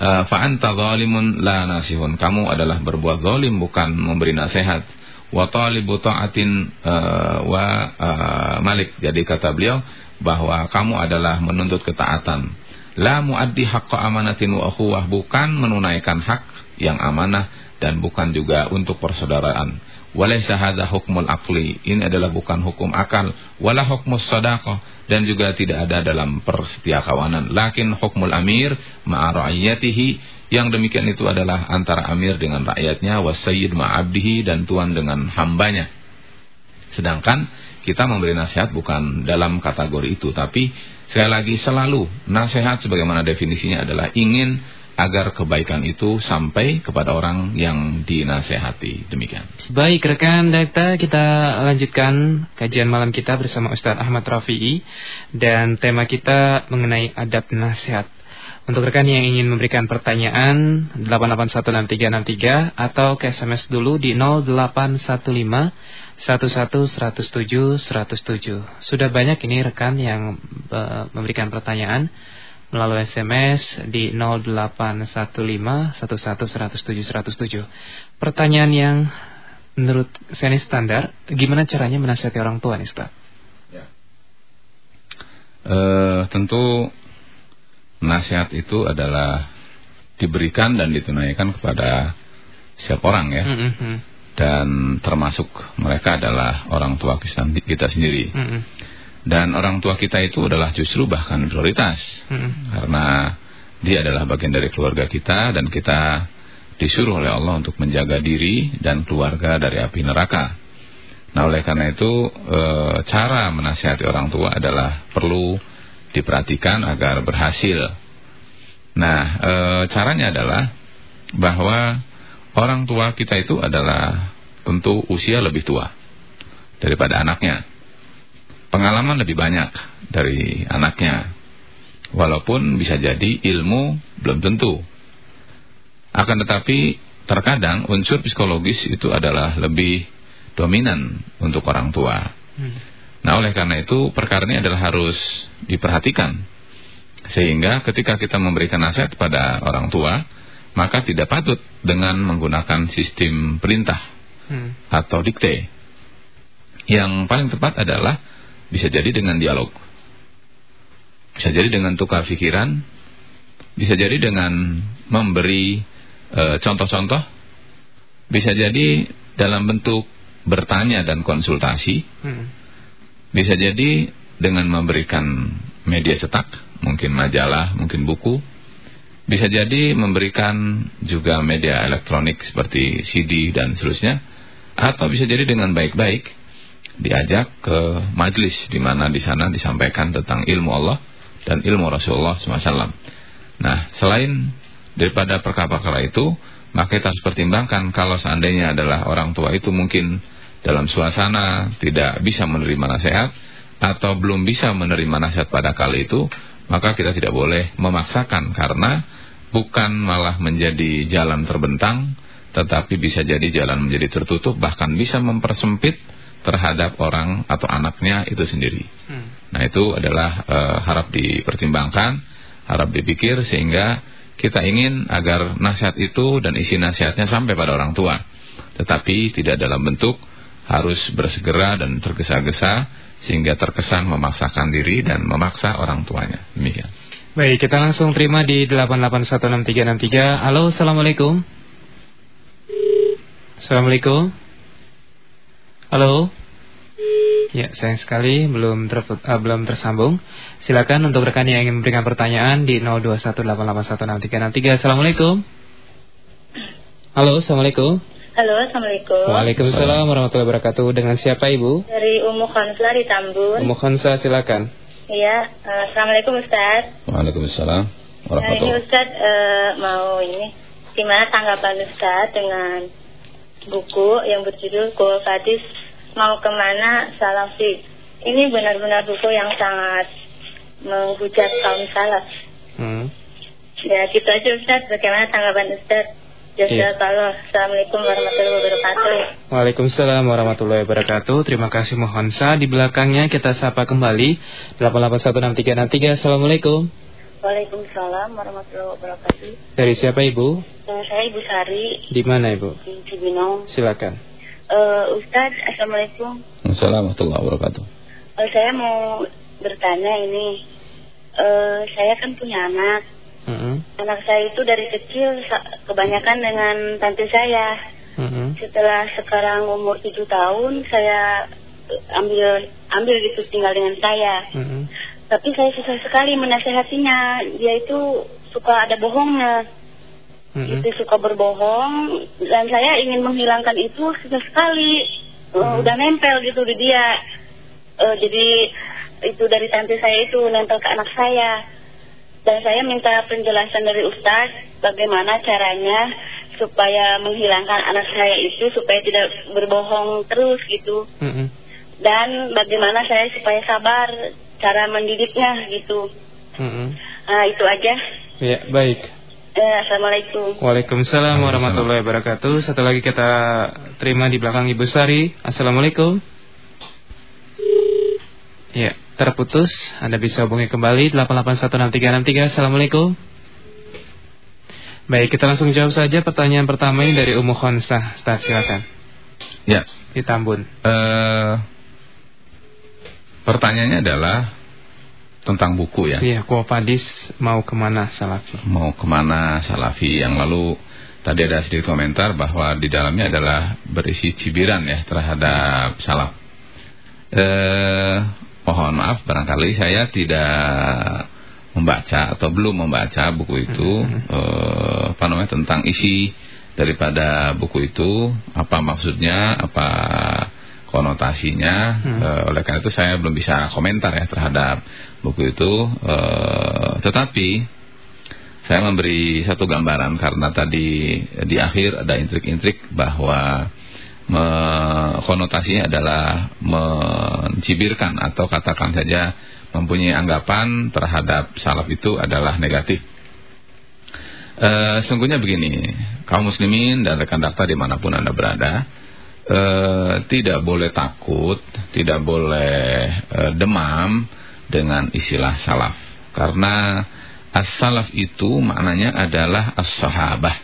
Speaker 1: eh, fa anta zalimun la nasihun. Kamu adalah berbuat zalim bukan memberi nasihat wa talibu ta'atin uh, wa uh, malik. Jadi kata beliau bahwa kamu adalah menuntut ketaatan. La muaddi haqqa amanatin wa ukhuwah bukan menunaikan hak yang amanah dan bukan juga untuk persaudaraan. Walaysa hadza hukmul aqli. Ini adalah bukan hukum akal, wala hukmus sadaqah dan juga tidak ada dalam persetiakawanan. Lakin hukmul amir ma'a ra'iyatihi yang demikian itu adalah antara amir dengan rakyatnya, wasayyid ma'abdihi dan tuan dengan hambanya. Sedangkan kita memberi nasihat bukan dalam kategori itu, tapi sekali lagi selalu nasihat sebagaimana definisinya adalah ingin agar kebaikan itu sampai kepada orang yang dinasehati. Demikian.
Speaker 2: Baik rekan data kita lanjutkan kajian malam kita bersama Ustadz Ahmad Rafi'i dan tema kita mengenai adab nasihat. Untuk rekan yang ingin memberikan pertanyaan 8816363 atau ke SMS dulu di 0815 11107 107. Sudah banyak ini rekan yang uh, memberikan pertanyaan melalui SMS di 0815 11107 107. Pertanyaan yang menurut saya ini standar, gimana caranya menasihati orang tua nih Ustaz? Ya.
Speaker 1: Uh, tentu nasihat itu adalah diberikan dan ditunaikan kepada siapa orang ya. Mm -hmm. Dan termasuk mereka adalah orang tua kita sendiri. Mm -hmm. Dan orang tua kita itu adalah justru bahkan prioritas. Hmm. Karena dia adalah bagian dari keluarga kita dan kita disuruh oleh Allah untuk menjaga diri dan keluarga dari api neraka. Nah oleh karena itu e, cara menasihati orang tua adalah perlu diperhatikan agar berhasil. Nah e, caranya adalah bahwa orang tua kita itu adalah tentu usia lebih tua daripada anaknya. Pengalaman lebih banyak dari anaknya. Walaupun bisa jadi ilmu belum tentu. Akan tetapi terkadang unsur psikologis itu adalah lebih dominan untuk orang tua. Hmm. Nah oleh karena itu perkara ini adalah harus diperhatikan. Sehingga ketika kita memberikan nasihat pada orang tua, maka tidak patut dengan menggunakan sistem perintah hmm. atau dikte. Yang paling tepat adalah bisa jadi dengan dialog. Bisa jadi dengan tukar pikiran, bisa jadi dengan memberi Eh, contoh-contoh bisa jadi dalam bentuk bertanya dan konsultasi. Hmm. Bisa jadi dengan memberikan media cetak, mungkin majalah, mungkin buku. Bisa jadi memberikan juga media elektronik seperti CD dan seterusnya. Atau bisa jadi dengan baik-baik diajak ke majlis di mana di sana disampaikan tentang ilmu Allah dan ilmu Rasulullah SAW. Nah, selain daripada perkara-perkara itu, maka kita harus pertimbangkan kalau seandainya adalah orang tua itu mungkin dalam suasana tidak bisa menerima nasihat atau belum bisa menerima nasihat pada kali itu, maka kita tidak boleh memaksakan karena bukan malah menjadi jalan terbentang, tetapi bisa jadi jalan menjadi tertutup bahkan bisa mempersempit terhadap orang atau anaknya itu sendiri. Hmm. Nah itu adalah e, harap dipertimbangkan, harap dipikir sehingga kita ingin agar nasihat itu dan isi nasihatnya sampai pada orang tua. Tetapi tidak dalam bentuk harus bersegera dan tergesa-gesa sehingga terkesan memaksakan diri dan memaksa orang tuanya. Demikian.
Speaker 2: Baik, kita langsung terima di 8816363. Halo, Assalamualaikum. Assalamualaikum. Halo. Ya, sayang sekali belum ter, uh, belum tersambung. Silakan untuk rekan yang ingin memberikan pertanyaan di 0218816363. Assalamualaikum. Halo, Assalamualaikum.
Speaker 3: Halo, Assalamualaikum.
Speaker 2: Waalaikumsalam warahmatullahi wabarakatuh. Dengan siapa Ibu?
Speaker 3: Dari Umu Khansa di Tambun.
Speaker 2: Umu Khansa, silakan.
Speaker 3: Iya, uh, Assalamualaikum Ustaz.
Speaker 1: Waalaikumsalam
Speaker 3: warahmatullahi Nah, ini Ustaz uh, mau ini, gimana tanggapan Ustaz dengan buku yang berjudul Kual Hadis mau ke mana salafi. Ini benar-benar buku yang sangat menghujat kaum salaf. Hmm. Ya gitu aja Ustaz, bagaimana tanggapan Ustaz? Jazakallah. Iya. Assalamualaikum warahmatullahi wabarakatuh.
Speaker 2: Waalaikumsalam warahmatullahi wabarakatuh. Terima kasih Mohansa. Di belakangnya kita sapa kembali 8816363. Assalamualaikum.
Speaker 3: Waalaikumsalam warahmatullahi wabarakatuh.
Speaker 2: Dari siapa Ibu?
Speaker 3: Saya Ibu Sari.
Speaker 2: Di mana Ibu?
Speaker 3: Di Cibinong.
Speaker 2: Silakan.
Speaker 3: Uh, Ustaz, Assalamualaikum.
Speaker 1: Assalamualaikum warahmatullahi wabarakatuh.
Speaker 3: Uh, saya mau bertanya ini. Uh, saya kan punya anak. Mm -hmm. Anak saya itu dari kecil kebanyakan dengan tante saya. Mm -hmm. Setelah sekarang umur tujuh tahun, saya ambil ambil gitu tinggal dengan saya. Mm -hmm. Tapi saya susah sekali menasehatinya. Dia itu suka ada bohongnya mm-hmm. itu suka berbohong dan saya ingin menghilangkan itu sekali mm-hmm. udah nempel gitu di dia uh, jadi itu dari tante saya itu nempel ke anak saya dan saya minta penjelasan dari Ustadz bagaimana caranya supaya menghilangkan anak saya itu supaya tidak berbohong terus gitu mm-hmm. dan bagaimana saya supaya sabar cara mendidiknya gitu mm-hmm. nah itu aja
Speaker 2: ya baik
Speaker 3: Ya, Assalamualaikum.
Speaker 2: Waalaikumsalam warahmatullahi wabarakatuh. Satu lagi kita terima di belakang Ibu Sari. Assalamualaikum. Ya, terputus. Anda bisa hubungi kembali 8816363. Assalamualaikum. Baik, kita langsung jawab saja pertanyaan pertama ini dari Ummu Khonsah. Silakan.
Speaker 1: Ya.
Speaker 2: Di Tambun.
Speaker 1: Uh, pertanyaannya adalah tentang buku ya.
Speaker 2: Iya, Kuapadis mau ke mana Salafi?
Speaker 1: Mau ke mana Salafi yang lalu tadi ada sedikit komentar bahwa di dalamnya adalah berisi cibiran ya terhadap salaf. Eh, mohon maaf barangkali saya tidak membaca atau belum membaca buku itu hmm. uh, apa namanya tentang isi daripada buku itu apa maksudnya apa konotasinya hmm. uh, oleh karena itu saya belum bisa komentar ya terhadap buku itu uh, tetapi saya memberi satu gambaran karena tadi di akhir ada intrik-intrik bahwa me, konotasinya adalah mencibirkan atau katakan saja mempunyai anggapan terhadap salaf itu adalah negatif. E, sungguhnya begini, kaum muslimin dan rekan daftar di mana pun anda berada, e, tidak boleh takut, tidak boleh e, demam dengan istilah salaf. Karena as-salaf itu maknanya adalah as-sahabah.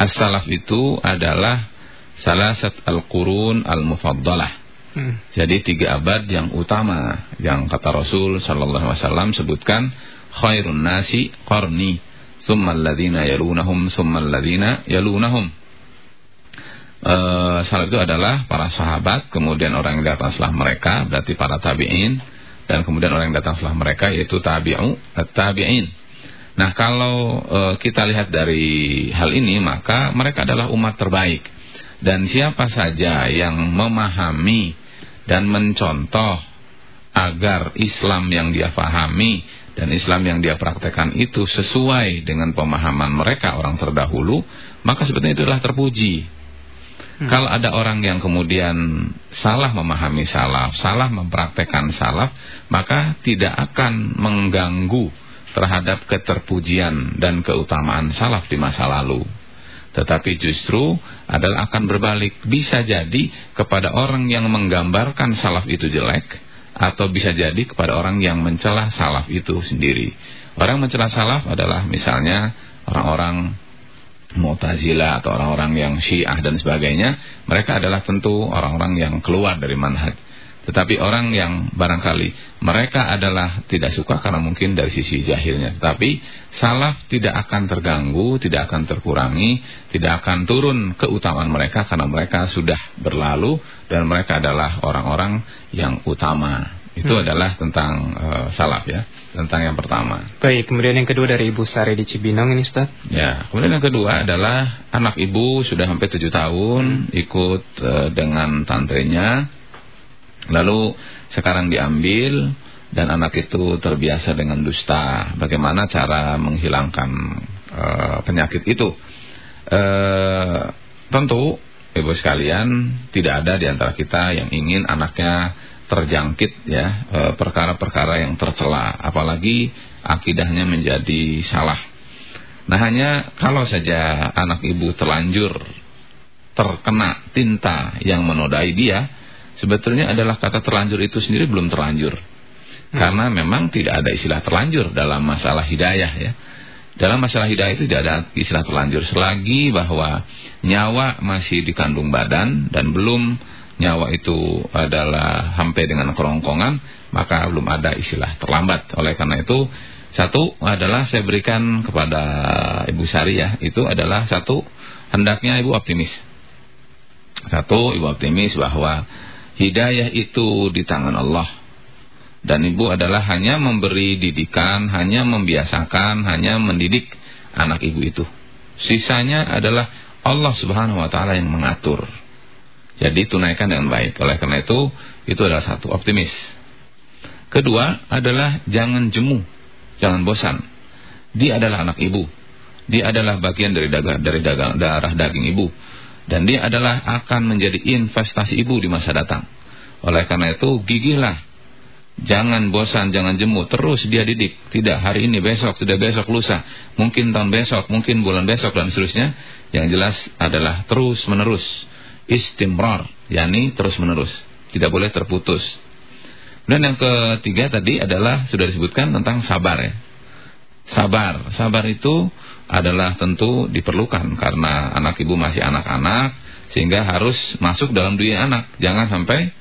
Speaker 1: As-salaf itu adalah salasat al-qurun al-mufaddalah Hmm. Jadi tiga abad yang utama yang kata Rasul sallallahu alaihi wasallam sebutkan khairun nasi qarni summal ladzina yalunahum summal ladzina yalunahum. Uh, salah itu adalah para sahabat, kemudian orang yang datang setelah mereka berarti para tabi'in dan kemudian orang yang datang setelah mereka yaitu tabi'u tabi'in. Nah, kalau uh, kita lihat dari hal ini maka mereka adalah umat terbaik. Dan siapa saja yang memahami dan mencontoh agar Islam yang dia pahami dan Islam yang dia praktekkan itu sesuai dengan pemahaman mereka orang terdahulu, maka sebetulnya itu adalah terpuji. Hmm. Kalau ada orang yang kemudian salah memahami salaf, salah mempraktekkan salaf, maka tidak akan mengganggu terhadap keterpujian dan keutamaan salaf di masa lalu. Tetapi justru adalah akan berbalik. Bisa jadi kepada orang yang menggambarkan salaf itu jelek. Atau bisa jadi kepada orang yang mencelah salaf itu sendiri. Orang mencelah salaf adalah misalnya orang-orang Mu'tazilah atau orang-orang yang Syiah dan sebagainya. Mereka adalah tentu orang-orang yang keluar dari manhaj. Tetapi orang yang barangkali mereka adalah tidak suka karena mungkin dari sisi jahilnya. Tetapi salaf tidak akan terganggu, tidak akan terkurangi, tidak akan turun keutamaan mereka karena mereka sudah berlalu dan mereka adalah orang-orang yang utama. Itu hmm. adalah tentang uh, salaf ya, tentang yang pertama.
Speaker 2: Baik, kemudian yang kedua dari Ibu Sari di Cibinong ini Ustaz.
Speaker 1: Ya, kemudian yang kedua adalah anak ibu sudah hampir tujuh tahun ikut uh, dengan tantenya Lalu sekarang diambil dan anak itu terbiasa dengan dusta. Bagaimana cara menghilangkan uh, penyakit itu? Uh, tentu ibu sekalian tidak ada di antara kita yang ingin anaknya terjangkit ya eh, perkara-perkara yang tercela, apalagi akidahnya menjadi salah. Nah hanya kalau saja anak ibu terlanjur terkena tinta yang menodai dia sebetulnya adalah kata terlanjur itu sendiri belum terlanjur. Hmm. Karena memang tidak ada istilah terlanjur dalam masalah hidayah ya. Dalam masalah hidayah itu tidak ada istilah terlanjur selagi bahwa nyawa masih dikandung badan dan belum nyawa itu adalah hampir dengan kerongkongan, maka belum ada istilah terlambat. Oleh karena itu, satu adalah saya berikan kepada Ibu Sari ya, itu adalah satu hendaknya Ibu optimis. Satu, Ibu optimis bahwa Hidayah itu di tangan Allah. Dan ibu adalah hanya memberi didikan, hanya membiasakan, hanya mendidik anak ibu itu. Sisanya adalah Allah subhanahu wa ta'ala yang mengatur. Jadi tunaikan dengan baik. Oleh karena itu, itu adalah satu, optimis. Kedua adalah jangan jemu, jangan bosan. Dia adalah anak ibu. Dia adalah bagian dari, daga, dari daga, darah daging ibu dan dia adalah akan menjadi investasi ibu di masa datang. Oleh karena itu gigihlah, jangan bosan, jangan jemu, terus dia didik. Tidak hari ini, besok, tidak besok, lusa, mungkin tahun besok, mungkin bulan besok dan seterusnya. Yang jelas adalah terus menerus, istimrar, yakni terus menerus, tidak boleh terputus. Dan yang ketiga tadi adalah sudah disebutkan tentang sabar ya. Sabar, sabar itu adalah tentu diperlukan karena anak ibu masih anak-anak sehingga harus masuk dalam dunia anak. Jangan sampai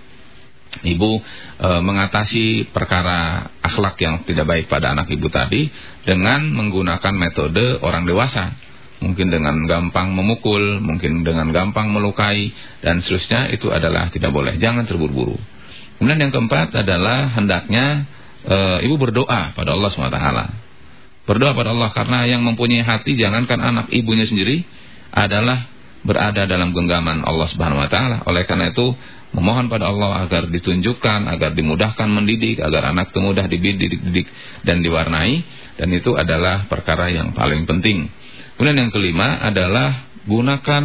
Speaker 1: ibu e, mengatasi perkara akhlak yang tidak baik pada anak ibu tadi dengan menggunakan metode orang dewasa. Mungkin dengan gampang memukul, mungkin dengan gampang melukai dan seterusnya itu adalah tidak boleh. Jangan terburu-buru. Kemudian yang keempat adalah hendaknya e, ibu berdoa pada Allah SWT. Berdoa pada Allah karena yang mempunyai hati jangankan anak ibunya sendiri adalah berada dalam genggaman Allah Subhanahu wa taala. Oleh karena itu memohon pada Allah agar ditunjukkan, agar dimudahkan mendidik, agar anak itu mudah dididik dan diwarnai dan itu adalah perkara yang paling penting. Kemudian yang kelima adalah gunakan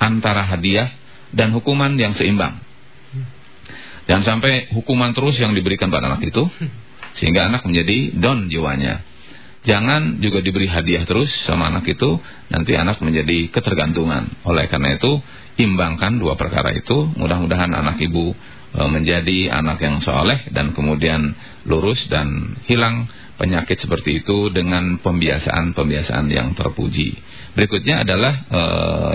Speaker 1: antara hadiah dan hukuman yang seimbang. Jangan sampai hukuman terus yang diberikan pada anak itu sehingga anak menjadi down jiwanya. Jangan juga diberi hadiah terus sama anak itu, nanti anak menjadi ketergantungan. Oleh karena itu, imbangkan dua perkara itu, mudah-mudahan anak ibu menjadi anak yang soleh dan kemudian lurus dan hilang penyakit seperti itu dengan pembiasaan-pembiasaan yang terpuji. Berikutnya adalah e,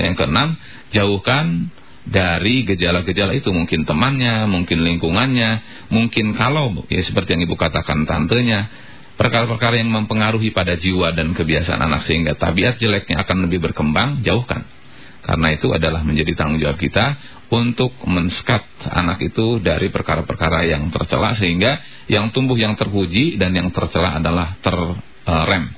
Speaker 1: yang keenam, jauhkan dari gejala-gejala itu mungkin temannya, mungkin lingkungannya, mungkin kalau ya seperti yang ibu katakan tantenya, perkara-perkara yang mempengaruhi pada jiwa dan kebiasaan anak sehingga tabiat jeleknya akan lebih berkembang, jauhkan. Karena itu adalah menjadi tanggung jawab kita untuk menskat anak itu dari perkara-perkara yang tercela sehingga yang tumbuh yang terpuji dan yang tercela adalah terrem.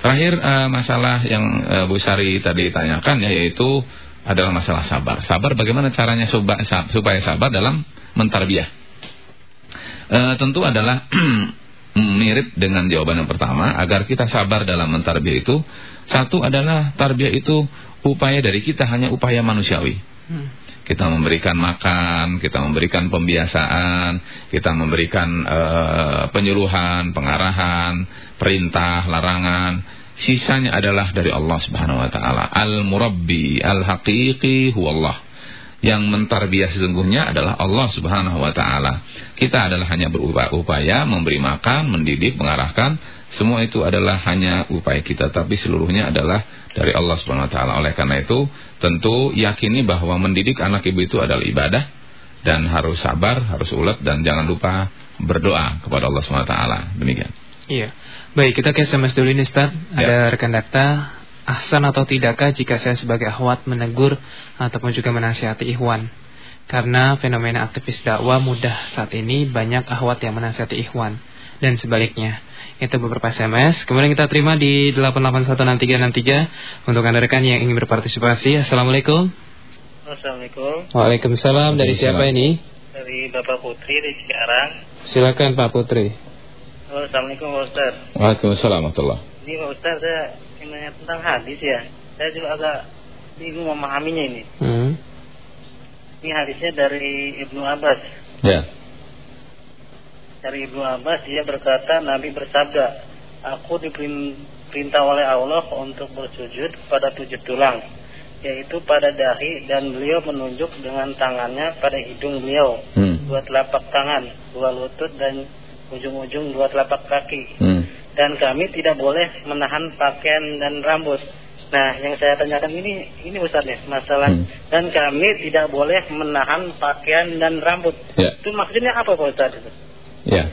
Speaker 1: Terakhir uh, masalah yang uh, Bu Sari tadi tanyakan yaitu adalah masalah sabar. Sabar bagaimana caranya supaya sabar dalam mentarbiah. E, tentu adalah mirip dengan jawaban yang pertama agar kita sabar dalam mentarbiah itu. Satu adalah tarbiyah itu upaya dari kita hanya upaya manusiawi. Hmm. Kita memberikan makan, kita memberikan pembiasaan, kita memberikan uh, penyuluhan, pengarahan, perintah, larangan Sisanya adalah dari Allah Subhanahu wa taala. Al-Murabbi al-haqiqi huwallah. Yang mentarbiah sesungguhnya adalah Allah Subhanahu wa taala. Kita adalah hanya berupaya memberi makan, mendidik, mengarahkan. Semua itu adalah hanya upaya kita, tapi seluruhnya adalah dari Allah Subhanahu wa taala. Oleh karena itu, tentu yakini bahwa mendidik anak ibu itu adalah ibadah dan harus sabar, harus ulet dan jangan lupa berdoa kepada Allah Subhanahu wa taala. Demikian.
Speaker 2: Iya. Baik, kita ke SMS dulu ini Ustaz. Ya. Ada rekan data, ahsan atau tidakkah jika saya sebagai ahwat menegur ataupun juga menasihati ikhwan? Karena fenomena aktivis dakwah mudah saat ini banyak ahwat yang menasihati ikhwan dan sebaliknya. Itu beberapa SMS. Kemudian kita terima di 8816363 untuk Anda rekan yang ingin berpartisipasi. Assalamualaikum.
Speaker 4: Assalamualaikum.
Speaker 2: Waalaikumsalam. Dari siapa ini?
Speaker 4: Dari Bapak Putri di Cikarang.
Speaker 2: Silakan Pak Putri.
Speaker 4: Halo, Assalamualaikum Pak Ustaz.
Speaker 1: Waalaikumsalam warahmatullahi
Speaker 4: Ini Pak Ustaz, saya ingin nanya tentang hadis ya. Saya juga agak bingung memahaminya ini. Hmm. Ini hadisnya dari Ibnu Abbas.
Speaker 1: Ya.
Speaker 4: Dari Ibnu Abbas dia berkata Nabi bersabda, aku diperintah oleh Allah untuk bersujud pada tujuh tulang, yaitu pada dahi dan beliau menunjuk dengan tangannya pada hidung beliau, hmm. dua telapak tangan, dua lutut dan ujung-ujung dua telapak kaki. Hmm. Dan kami tidak boleh menahan pakaian dan rambut. Nah, yang saya tanyakan ini, ini Ustaz ya, masalah. Hmm. Dan kami tidak boleh menahan pakaian dan rambut. Ya. Itu maksudnya apa Pak Ustaz?
Speaker 1: Ya.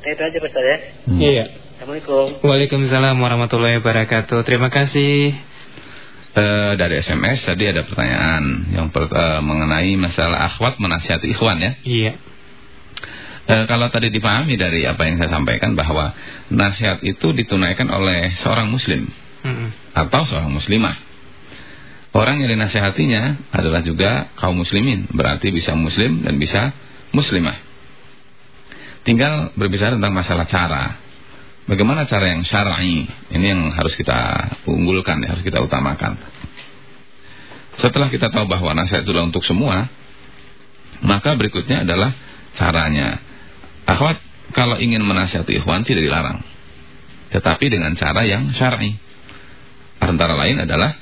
Speaker 4: Nah, itu aja Ustaz ya.
Speaker 2: Hmm. Iya.
Speaker 4: Assalamualaikum.
Speaker 2: Waalaikumsalam warahmatullahi wabarakatuh. Terima kasih.
Speaker 1: Uh, dari SMS tadi ada pertanyaan yang per, uh, mengenai masalah akhwat menasihati ikhwan ya.
Speaker 2: Iya.
Speaker 1: E, kalau tadi dipahami dari apa yang saya sampaikan bahwa nasihat itu ditunaikan oleh seorang muslim hmm. atau seorang muslimah. Orang yang dinasihatinya adalah juga kaum muslimin, berarti bisa muslim dan bisa muslimah. Tinggal berbicara tentang masalah cara. Bagaimana cara yang syar'i? Ini yang harus kita unggulkan, harus kita utamakan. Setelah kita tahu bahwa nasihat itu untuk semua, maka berikutnya adalah caranya. Akhwat kalau ingin menasihati ikhwan tidak dilarang. Tetapi dengan cara yang syar'i. Antara lain adalah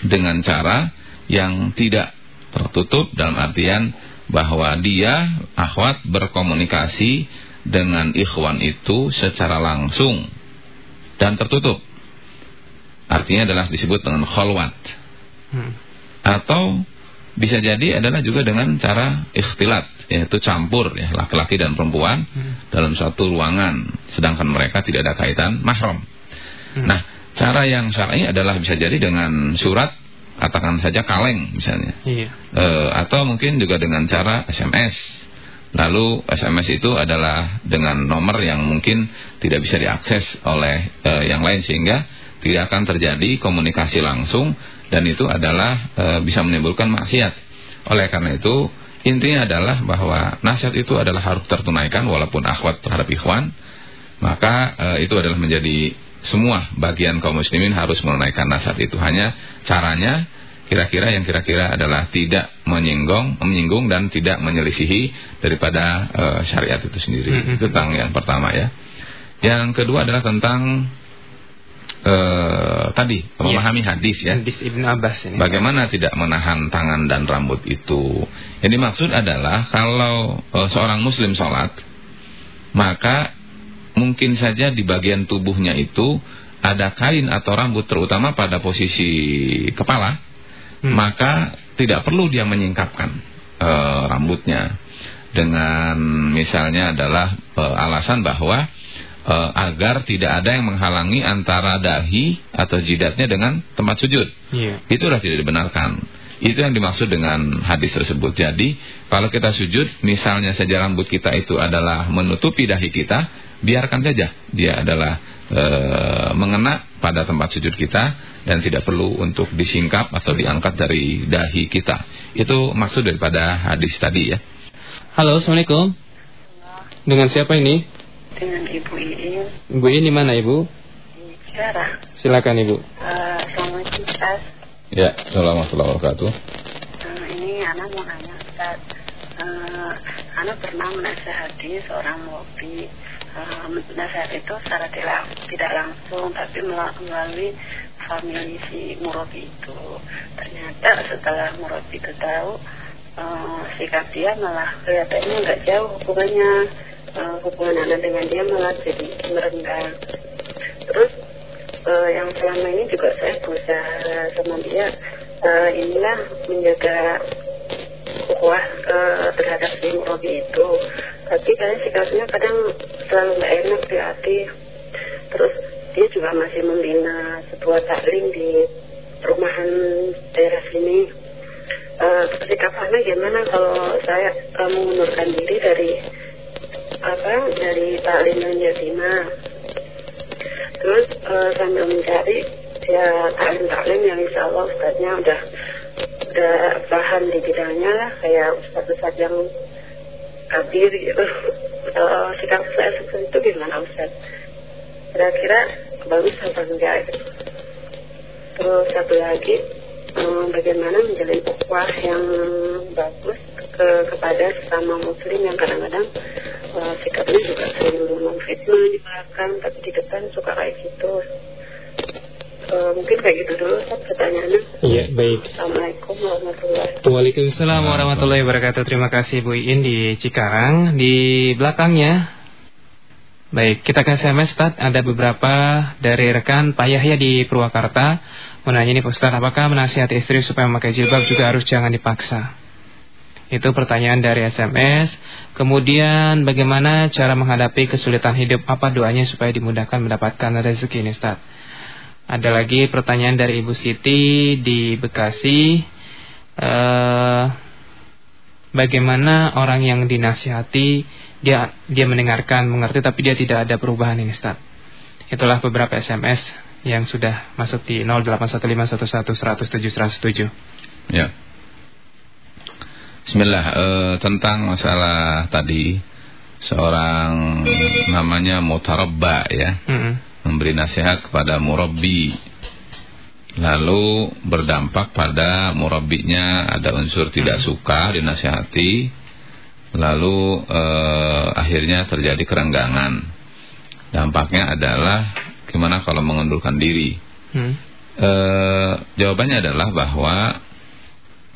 Speaker 1: dengan cara yang tidak tertutup dalam artian bahwa dia akhwat berkomunikasi dengan ikhwan itu secara langsung dan tertutup. Artinya adalah disebut dengan kholwat. Hmm. Atau bisa jadi adalah juga dengan cara ikhtilat yaitu campur ya laki-laki dan perempuan hmm. dalam satu ruangan sedangkan mereka tidak ada kaitan mahram. Hmm. Nah, cara yang syar'i adalah bisa jadi dengan surat katakan saja kaleng misalnya. Iya. E, atau mungkin juga dengan cara SMS Lalu SMS itu adalah dengan nomor yang mungkin tidak bisa diakses oleh uh, yang lain sehingga tidak akan terjadi komunikasi langsung dan itu adalah uh, bisa menimbulkan maksiat. Oleh karena itu intinya adalah bahwa nasihat itu adalah harus tertunaikan walaupun akhwat terhadap ikhwan maka uh, itu adalah menjadi semua bagian kaum muslimin harus menunaikan nasihat itu hanya caranya kira-kira yang kira-kira adalah tidak menyinggung, menyinggung dan tidak menyelisihi daripada uh, syariat itu sendiri. Mm -hmm. Itu tentang yang pertama ya. Yang kedua adalah tentang uh, tadi iya. memahami yeah. hadis ya.
Speaker 2: Hadis Ibn Abbas ini.
Speaker 1: Bagaimana tidak menahan tangan dan rambut itu? Yang dimaksud adalah kalau uh, seorang muslim sholat maka mungkin saja di bagian tubuhnya itu ada kain atau rambut terutama pada posisi kepala hmm. maka tidak perlu dia menyingkapkan e, rambutnya dengan misalnya adalah e, alasan bahwa e, agar tidak ada yang menghalangi antara dahi atau jidatnya dengan tempat sujud. Yeah. Itulah tidak dibenarkan. Itu yang dimaksud dengan hadis tersebut. Jadi, kalau kita sujud, misalnya saja rambut kita itu adalah menutupi dahi kita, biarkan saja dia adalah e, mengena pada tempat sujud kita dan tidak perlu untuk disingkap atau diangkat dari dahi kita. Itu maksud daripada hadis tadi ya.
Speaker 2: Halo, Assalamualaikum. Dengan siapa ini?
Speaker 5: Dengan Ibu Iin.
Speaker 2: Ibu Iin di mana Ibu?
Speaker 5: Di Ciara.
Speaker 2: Silakan Ibu.
Speaker 5: Uh, Assalamualaikum Ustaz.
Speaker 1: Ya, Assalamualaikum warahmatullahi wabarakatuh.
Speaker 5: Uh, ini anak mau nanya Ustaz. Uh, anak pernah menasehati seorang mobil uh, nasihat itu secara tidak, tidak langsung tapi melalui family si Murabi itu. Ternyata setelah Murabi itu tahu uh, sikap dia malah kelihatannya nggak jauh hubungannya uh, hubungan anak dengan dia malah jadi merenggang terus uh, yang selama ini juga saya berusaha sama dia uh, inilah menjaga kuah uh, terhadap si Murabi itu. Tapi kadang sikapnya kadang selalu nggak enak di hati. Terus dia juga masih membina sebuah taklim di perumahan daerah sini. Uh, sikapnya gimana kalau saya uh, mengundurkan diri dari apa dari taklim Yatima terus uh, sambil mencari ya taklim-taklim yang insya Allah ustadznya udah udah paham di bidangnya kayak ustadz-ustadz yang hadir gitu. Uh, sikap saya seperti itu gimana Ustaz kira-kira bagus atau enggak gitu? Terus satu lagi um, bagaimana menjalin ukhuwah yang bagus ke, kepada sesama muslim yang kadang-kadang uh, sikapnya juga sering memfitnah di belakang tapi di depan suka kayak gitu Eh, mungkin kayak gitu dulu pertanyaannya.
Speaker 2: Iya, baik.
Speaker 5: Assalamualaikum warahmatullahi
Speaker 2: wabarakatuh. Waalaikumsalam warahmatullahi wabarakatuh. Terima kasih Bu Iin di Cikarang. Di belakangnya Baik, kita ke SMS Ustaz. Ada beberapa dari rekan Pak Yahya di Purwakarta menanya Pak Ustaz, apakah menasihati istri supaya memakai jilbab juga harus jangan dipaksa? Itu pertanyaan dari SMS. Kemudian bagaimana cara menghadapi kesulitan hidup? Apa doanya supaya dimudahkan mendapatkan rezeki ini Ustaz? Ada lagi pertanyaan dari Ibu Siti di Bekasi. Uh, bagaimana orang yang dinasihati dia dia mendengarkan, mengerti tapi dia tidak ada perubahan ini Ustaz. Itulah beberapa SMS yang sudah masuk di 081511107107
Speaker 1: Ya. Bismillah, uh, tentang masalah tadi seorang namanya Mutarabba ya. Mm -hmm memberi nasihat kepada murabbi lalu berdampak pada murabbinya ada unsur tidak suka dinasihati lalu eh, akhirnya terjadi kerenggangan dampaknya adalah gimana kalau mengundurkan diri hmm. eh, jawabannya adalah bahwa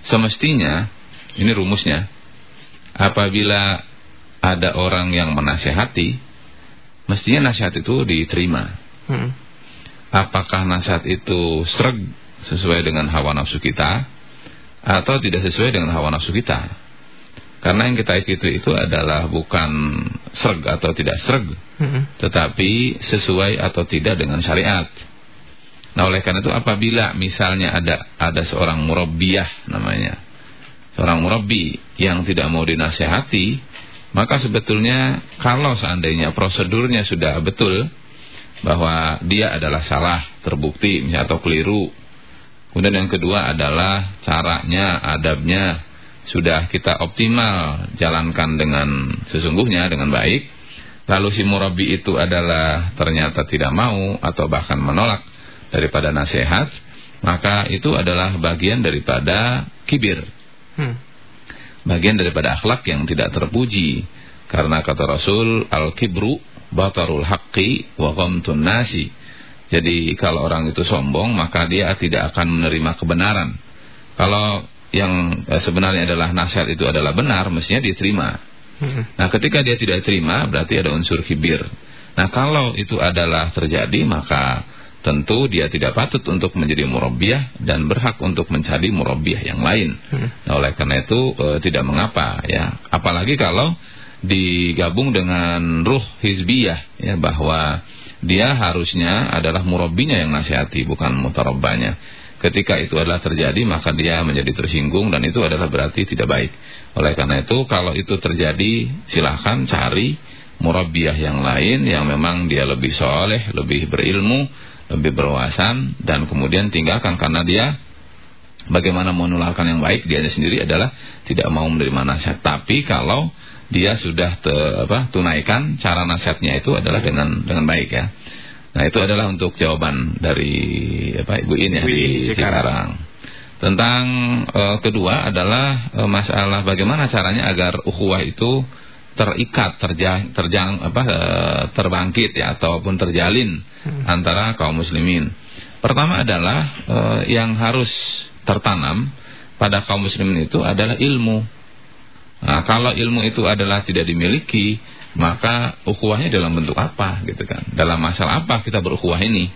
Speaker 1: semestinya ini rumusnya apabila ada orang yang menasehati mestinya nasihat itu diterima. Hmm. Apakah nasihat itu serg sesuai dengan hawa nafsu kita atau tidak sesuai dengan hawa nafsu kita? Karena yang kita ikuti itu adalah bukan serg atau tidak serg, hmm. tetapi sesuai atau tidak dengan syariat. Nah oleh karena itu apabila misalnya ada ada seorang murabbiyah namanya, seorang murabbi yang tidak mau dinasehati, maka sebetulnya kalau seandainya prosedurnya sudah betul bahwa dia adalah salah terbukti misalnya atau keliru. Kemudian yang kedua adalah caranya, adabnya sudah kita optimal jalankan dengan sesungguhnya dengan baik. Lalu si murabi itu adalah ternyata tidak mau atau bahkan menolak daripada nasihat, maka itu adalah bagian daripada kibir. Hmm. Bagian daripada akhlak yang tidak terpuji. Karena kata Rasul, al-kibru batarul haqqi wa ghamtun nasi. Jadi kalau orang itu sombong maka dia tidak akan menerima kebenaran. Kalau yang eh, sebenarnya adalah nasihat itu adalah benar, mestinya diterima. Hmm. Nah, ketika dia tidak terima berarti ada unsur kibir. Nah, kalau itu adalah terjadi maka tentu dia tidak patut untuk menjadi murabbiyah dan berhak untuk mencari murabbiyah yang lain. Hmm. Nah, oleh karena itu e, tidak mengapa ya. Apalagi kalau digabung dengan ruh hizbiyah ya bahwa dia harusnya adalah murabbinya yang nasihati bukan mutarabbanya. Ketika itu adalah terjadi maka dia menjadi tersinggung dan itu adalah berarti tidak baik. Oleh karena itu kalau itu terjadi silahkan cari murabbiyah yang lain yang memang dia lebih soleh, lebih berilmu, lebih berwawasan dan kemudian tinggalkan karena dia bagaimana menularkan yang baik dia sendiri adalah tidak mau menerima nasihat. Tapi kalau dia sudah te, apa, tunaikan cara nasihatnya itu adalah dengan dengan baik ya. Nah itu adalah untuk jawaban dari apa Ibu ini ya, di Cikarang. Tentang uh, kedua adalah uh, masalah bagaimana caranya agar ukhuwah itu terikat, terjang, terjang apa uh, terbangkit ya ataupun terjalin hmm. antara kaum muslimin. Pertama adalah uh, yang harus tertanam pada kaum muslimin itu adalah ilmu. Nah, kalau ilmu itu adalah tidak dimiliki, maka ukhuwahnya dalam bentuk apa gitu kan? Dalam masalah apa kita berukhuwah ini?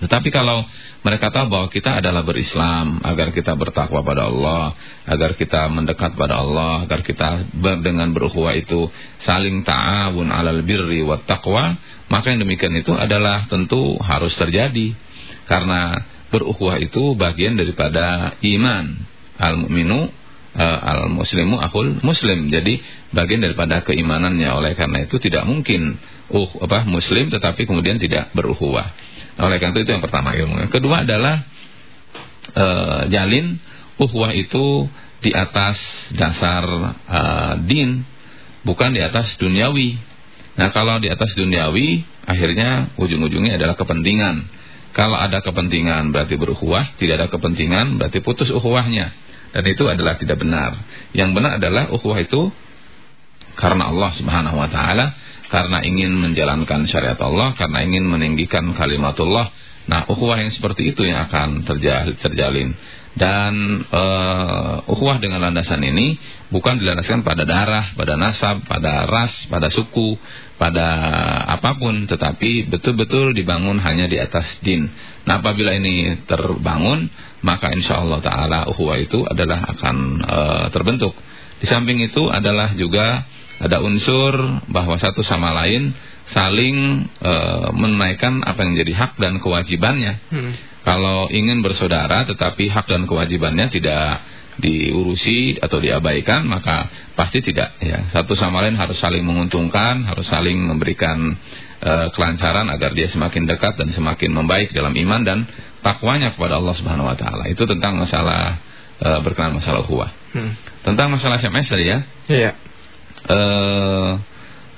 Speaker 1: Tetapi kalau mereka tahu bahwa kita adalah berislam agar kita bertakwa pada Allah, agar kita mendekat pada Allah, agar kita dengan berukhuwah itu saling ta'awun 'alal birri wat taqwa, maka yang demikian itu adalah tentu harus terjadi. Karena berukhuwah itu bagian daripada iman. Al-mu'minu uh, al-muslimu akul muslim. Jadi bagian daripada keimanannya. Oleh karena itu tidak mungkin uh apa muslim tetapi kemudian tidak beruhuwah. Oleh karena itu itu yang pertama ilmu. Kedua adalah uh, jalin uhwah itu di atas dasar uh, din bukan di atas duniawi. Nah, kalau di atas duniawi akhirnya ujung-ujungnya adalah kepentingan. Kalau ada kepentingan berarti beruhuwah, tidak ada kepentingan berarti putus uhuwahnya. Dan itu adalah tidak benar. Yang benar adalah ukhuwah itu karena Allah Subhanahu wa taala, karena ingin menjalankan syariat Allah, karena ingin meninggikan kalimatullah. Nah, ukhuwah yang seperti itu yang akan terjalin. Dan uh, ukhuwah dengan landasan ini bukan dilandaskan pada darah, pada nasab, pada ras, pada suku, pada apa pun, tetapi betul-betul dibangun hanya di atas din. Nah, apabila ini terbangun, maka insya Allah Taala ukhuwah itu adalah akan uh, terbentuk. Di samping itu adalah juga ada unsur bahwa satu sama lain saling uh, menunaikan apa yang menjadi hak dan kewajibannya. Hmm. Kalau ingin bersaudara tetapi hak dan kewajibannya tidak diurusi atau diabaikan maka pasti tidak ya. Satu sama lain harus saling menguntungkan, harus saling memberikan uh, kelancaran agar dia semakin dekat dan semakin membaik dalam iman dan takwanya kepada Allah Subhanahu wa taala. Itu tentang masalah uh, berkenaan masalah ukhuwah. Hmm. Tentang masalah SMS tadi ya.
Speaker 2: Iya.
Speaker 1: Uh,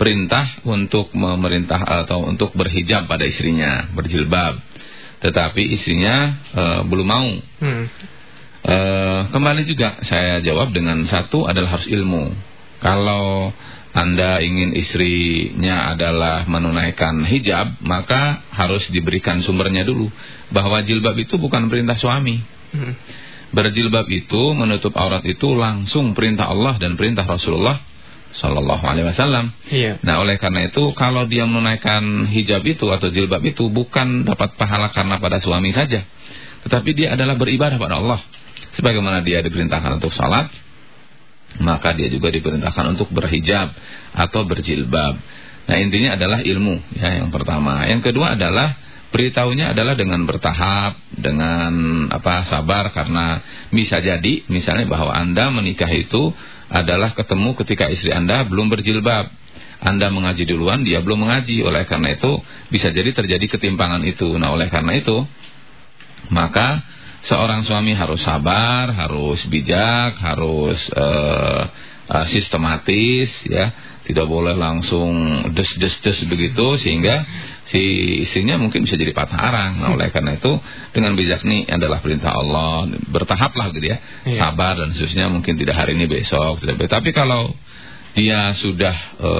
Speaker 1: perintah untuk memerintah atau untuk berhijab pada istrinya, berjilbab tetapi istrinya uh, belum mau. Hmm. Uh, kembali juga saya jawab dengan satu adalah harus ilmu. Kalau anda ingin istrinya adalah menunaikan hijab, maka harus diberikan sumbernya dulu. Bahwa jilbab itu bukan perintah suami. Hmm. Berjilbab itu, menutup aurat itu langsung perintah Allah dan perintah Rasulullah Sallallahu Alaihi Wasallam.
Speaker 2: Iya.
Speaker 1: Nah, oleh karena itu, kalau dia menunaikan hijab itu atau jilbab itu bukan dapat pahala karena pada suami saja, tetapi dia adalah beribadah pada Allah. Sebagaimana dia diperintahkan untuk salat, maka dia juga diperintahkan untuk berhijab atau berjilbab. Nah, intinya adalah ilmu ya yang pertama. Yang kedua adalah beritahunya adalah dengan bertahap, dengan apa sabar karena bisa jadi misalnya bahwa Anda menikah itu adalah ketemu ketika istri Anda belum berjilbab. Anda mengaji duluan, dia belum mengaji. Oleh karena itu, bisa jadi terjadi ketimpangan itu. Nah, oleh karena itu, maka seorang suami harus sabar, harus bijak, harus uh, uh, sistematis, ya tidak boleh langsung des-des-des begitu sehingga si istrinya mungkin bisa jadi patah arang. Nah, oleh karena itu dengan bijak ini adalah perintah Allah, bertahaplah gitu ya. Iya. Sabar dan seterusnya mungkin tidak hari ini besok, tidak. Tapi kalau dia sudah e,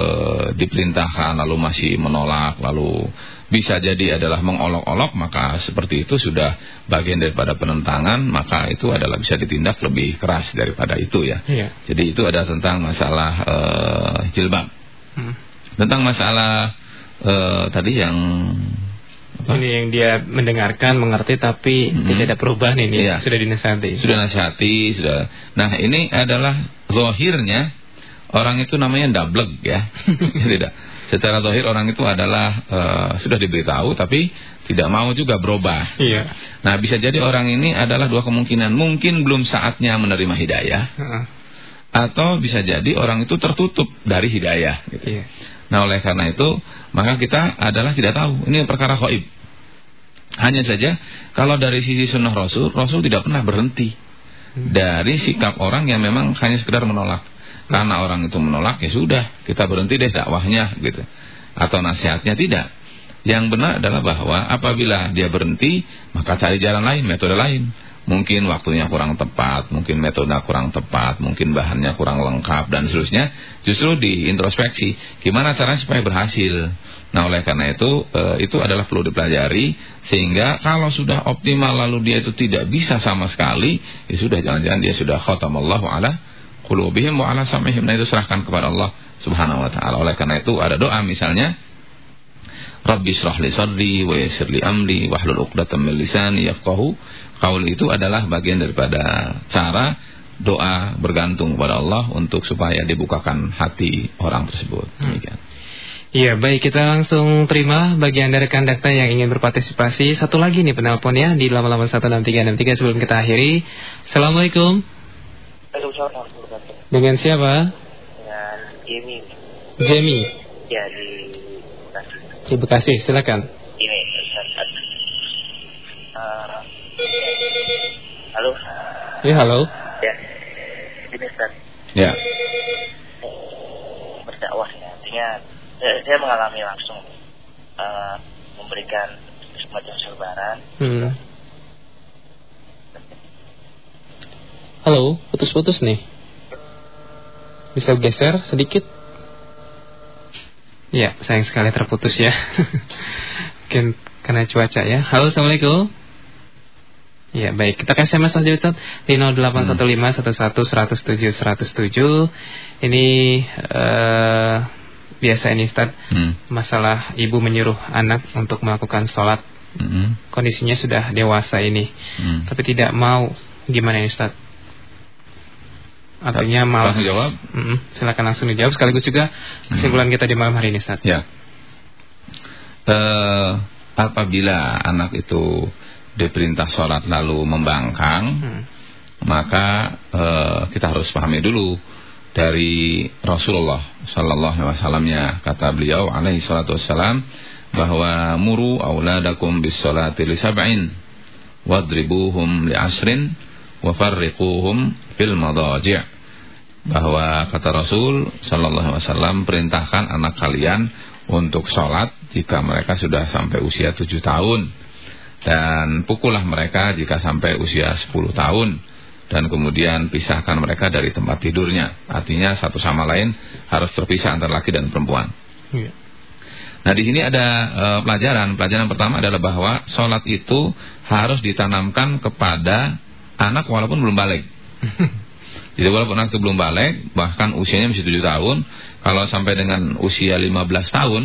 Speaker 1: diperintahkan lalu masih menolak lalu bisa jadi adalah mengolok-olok maka seperti itu sudah bagian daripada penentangan maka itu adalah bisa ditindak lebih keras daripada itu ya. Iya. Jadi itu ada tentang masalah e, jilbab. Hmm. Tentang masalah e, tadi yang
Speaker 2: apa? Ini yang dia mendengarkan, mengerti tapi hmm. tidak ada perubahan ini iya. sudah dinasihati.
Speaker 1: Sudah nasihati, sudah. Nah, ini adalah zahirnya orang itu namanya double ya. tidak. Secara zahir orang itu adalah uh, sudah diberitahu tapi tidak mau juga berubah. Iya. Nah, bisa jadi orang ini adalah dua kemungkinan. Mungkin belum saatnya menerima hidayah. Uh. Atau bisa jadi orang itu tertutup dari hidayah gitu. Iya. Nah, oleh karena itu, maka kita adalah tidak tahu. Ini perkara khaib. Hanya saja kalau dari sisi sunnah Rasul, Rasul tidak pernah berhenti hmm. dari sikap orang yang memang hanya sekedar menolak. Karena orang itu menolak ya sudah, kita berhenti deh dakwahnya gitu. Atau nasihatnya tidak. Yang benar adalah bahwa apabila dia berhenti, maka cari jalan lain, metode lain. Mungkin waktunya kurang tepat, mungkin metode kurang tepat, mungkin bahannya kurang lengkap dan seterusnya. Justru diintrospeksi, gimana caranya supaya berhasil. Nah oleh karena itu, e, itu adalah perlu dipelajari sehingga kalau sudah optimal lalu dia itu tidak bisa sama sekali, ya sudah jangan-jangan dia sudah khatamallahu ala qulubihim wa ala sam'ihim. Nah itu serahkan kepada Allah Subhanahu wa taala. Oleh karena itu ada doa misalnya Rabbi shrah li sadri wa yassir li amri wahlul 'uqdatam min lisani yafqahu itu adalah bagian daripada cara doa bergantung kepada Allah untuk supaya dibukakan hati orang tersebut. Hmm. Demikian.
Speaker 2: Iya baik kita langsung terima bagian dari rekan dakta yang ingin berpartisipasi Satu lagi nih penelpon ya di 8816363 sebelum kita akhiri Assalamualaikum dengan siapa?
Speaker 6: Dengan Jamie.
Speaker 2: Jamie.
Speaker 6: Ya di Bekasi.
Speaker 2: Di Bekasi, silakan.
Speaker 6: Ini, uh, halo.
Speaker 2: Ya halo.
Speaker 6: Ya, ini Ustaz.
Speaker 1: Ya.
Speaker 6: Berdakwah ya, artinya saya, saya mengalami langsung uh, memberikan semacam selebaran. Hmm
Speaker 2: Halo, putus-putus nih. Bisa geser sedikit? Ya, sayang sekali terputus ya. Mungkin karena cuaca ya. Halo, Assalamualaikum. Ya, baik. Kita kasih SMS lanjut Ustaz di 081511071107. Ini uh, biasa ini Ustaz. Hmm. Masalah ibu menyuruh anak untuk melakukan sholat. Hmm. Kondisinya sudah dewasa ini. Hmm. Tapi tidak mau. Gimana ini Ustaz? Artinya malah
Speaker 1: langsung jawab.
Speaker 2: Mm silakan langsung dijawab sekaligus juga kesimpulan kita di malam hari ini Ustaz.
Speaker 1: Ya. Uh, apabila anak itu diperintah sholat lalu membangkang, hmm. maka uh, kita harus pahami dulu dari Rasulullah Sallallahu Alaihi Wasallamnya kata beliau alaihi salatu wassalam bahwa muru auladakum bis sholati li sab'in wadribuhum li asrin wa farriquhum fil madaji' bahwa kata Rasul Shallallahu Alaihi Wasallam perintahkan anak kalian untuk sholat jika mereka sudah sampai usia tujuh tahun dan pukullah mereka jika sampai usia sepuluh tahun dan kemudian pisahkan mereka dari tempat tidurnya artinya satu sama lain harus terpisah antara laki dan perempuan. Ya. Nah di sini ada e, pelajaran pelajaran pertama adalah bahwa sholat itu harus ditanamkan kepada anak walaupun belum balik. Jadi walaupun anak itu belum balik, bahkan usianya masih 7 tahun, kalau sampai dengan usia 15 tahun,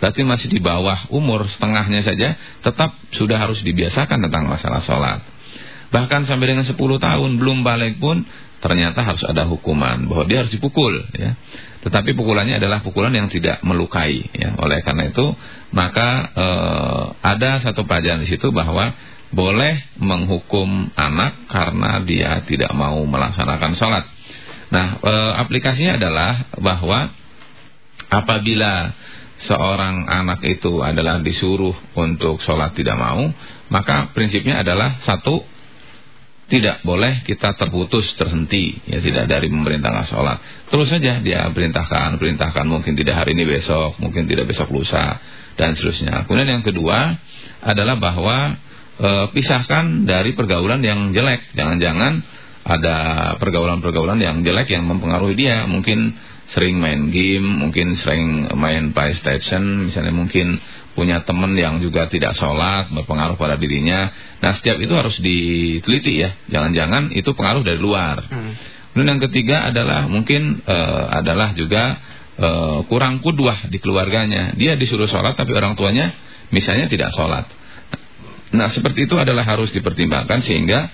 Speaker 1: berarti masih di bawah umur setengahnya saja, tetap sudah harus dibiasakan tentang masalah sholat. Bahkan sampai dengan 10 tahun belum balik pun, ternyata harus ada hukuman, bahwa dia harus dipukul. ya. Tetapi pukulannya adalah pukulan yang tidak melukai. ya. Oleh karena itu, maka eh, ada satu pelajaran di situ bahwa boleh menghukum anak karena dia tidak mau melaksanakan sholat. Nah, e, aplikasinya adalah bahwa apabila seorang anak itu adalah disuruh untuk sholat tidak mau, maka prinsipnya adalah satu tidak boleh kita terputus terhenti ya tidak dari memerintahkan sholat terus saja dia perintahkan perintahkan mungkin tidak hari ini besok mungkin tidak besok lusa dan seterusnya kemudian yang kedua adalah bahwa e, pisahkan dari pergaulan yang jelek jangan-jangan ada pergaulan-pergaulan yang jelek yang mempengaruhi dia mungkin sering main game mungkin sering main PlayStation misalnya mungkin punya teman yang juga tidak sholat, berpengaruh pada dirinya. Nah, setiap itu harus diteliti ya. Jangan-jangan itu pengaruh dari luar. Hmm. Dan yang ketiga adalah mungkin uh, adalah juga uh, kurang kudwah di keluarganya. Dia disuruh sholat tapi orang tuanya misalnya tidak sholat. Nah, seperti itu adalah harus dipertimbangkan sehingga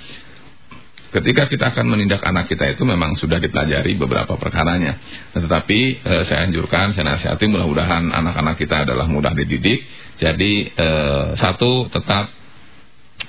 Speaker 1: ketika kita akan menindak anak kita itu memang sudah dipelajari beberapa perkaranya. Nah, tetapi eh, saya anjurkan, saya nasihati mudah-mudahan anak-anak kita adalah mudah dididik. Jadi eh, satu tetap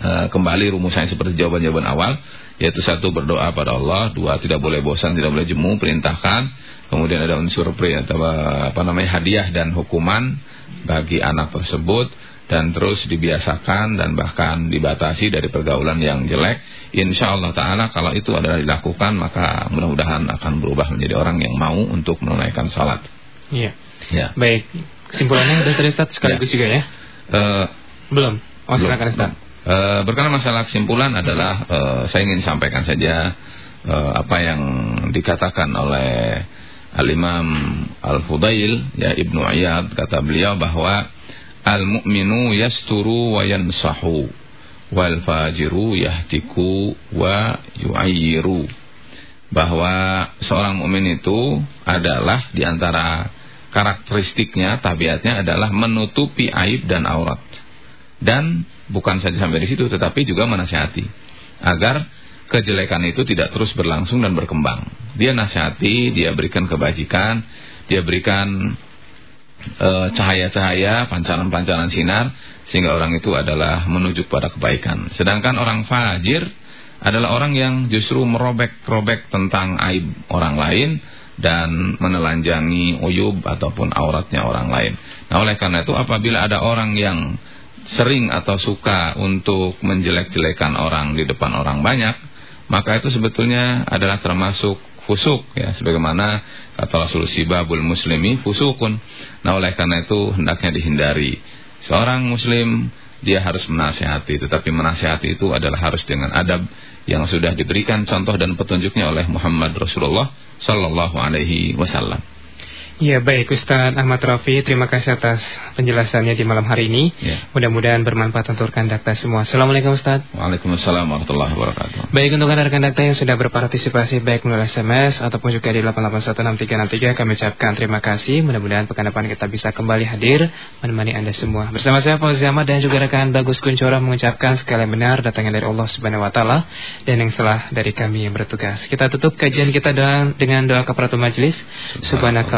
Speaker 1: eh, kembali rumusannya seperti jawaban-jawaban awal, yaitu satu berdoa pada Allah, dua tidak boleh bosan, tidak boleh jemu, perintahkan. Kemudian ada unsur pri atau apa namanya hadiah dan hukuman bagi anak tersebut dan terus dibiasakan dan bahkan dibatasi dari pergaulan yang jelek. Insya Allah Taala kalau itu adalah dilakukan maka mudah-mudahan akan berubah menjadi orang yang mau untuk menunaikan salat.
Speaker 2: Iya. Ya. Baik. Kesimpulannya sudah tadi Ustaz sekaligus ya. juga ya? Uh, belum. Oh silakan Ustaz.
Speaker 1: Uh, berkenaan masalah kesimpulan adalah uh, saya ingin sampaikan saja uh, apa yang dikatakan oleh Al-Imam Al-Fudail ya Ibnu Iyad kata beliau bahwa Al-mu'minu yasturu wa yansahu wal fajiru yahtiku wa yu'ayyiru. Bahwa seorang mukmin itu adalah di antara karakteristiknya, tabiatnya adalah menutupi aib dan aurat. Dan bukan saja sampai di situ, tetapi juga menasihati agar kejelekan itu tidak terus berlangsung dan berkembang. Dia nasihati, dia berikan kebajikan, dia berikan cahaya-cahaya, pancaran-pancaran sinar sehingga orang itu adalah menuju pada kebaikan. Sedangkan orang fajir adalah orang yang justru merobek-robek tentang aib orang lain dan menelanjangi uyub ataupun auratnya orang lain. Nah, oleh karena itu apabila ada orang yang sering atau suka untuk menjelek-jelekan orang di depan orang banyak, maka itu sebetulnya adalah termasuk fusuk ya sebagaimana kata Rasul sibabul muslimi fusukun. Nah oleh karena itu hendaknya dihindari. Seorang muslim dia harus menasihati tetapi menasihati itu adalah harus dengan adab yang sudah diberikan contoh dan petunjuknya oleh Muhammad Rasulullah sallallahu alaihi wasallam.
Speaker 2: Ya baik Ustaz Ahmad Rafi Terima kasih atas penjelasannya di malam hari ini. Ya. Mudah-mudahan bermanfaat untuk rekan dakta semua. Assalamualaikum Ustaz
Speaker 1: Waalaikumsalam warahmatullahi wabarakatuh.
Speaker 2: Baik untuk rekan dakta yang sudah berpartisipasi Baik melalui SMS ataupun juga di 8816363 Kami ucapkan terima kasih. Mudah-mudahan pekan depan kita bisa kembali hadir Menemani Anda semua. Bersama saya Fauzi Ahmad dan juga rekan Bagus Kuncora Mengucapkan sekali benar datangnya dari Allah Subhanahu Wa Taala Dan yang salah dari kami yang bertugas. Kita tutup kajian kita dengan doa keparatul majlis Subhanaka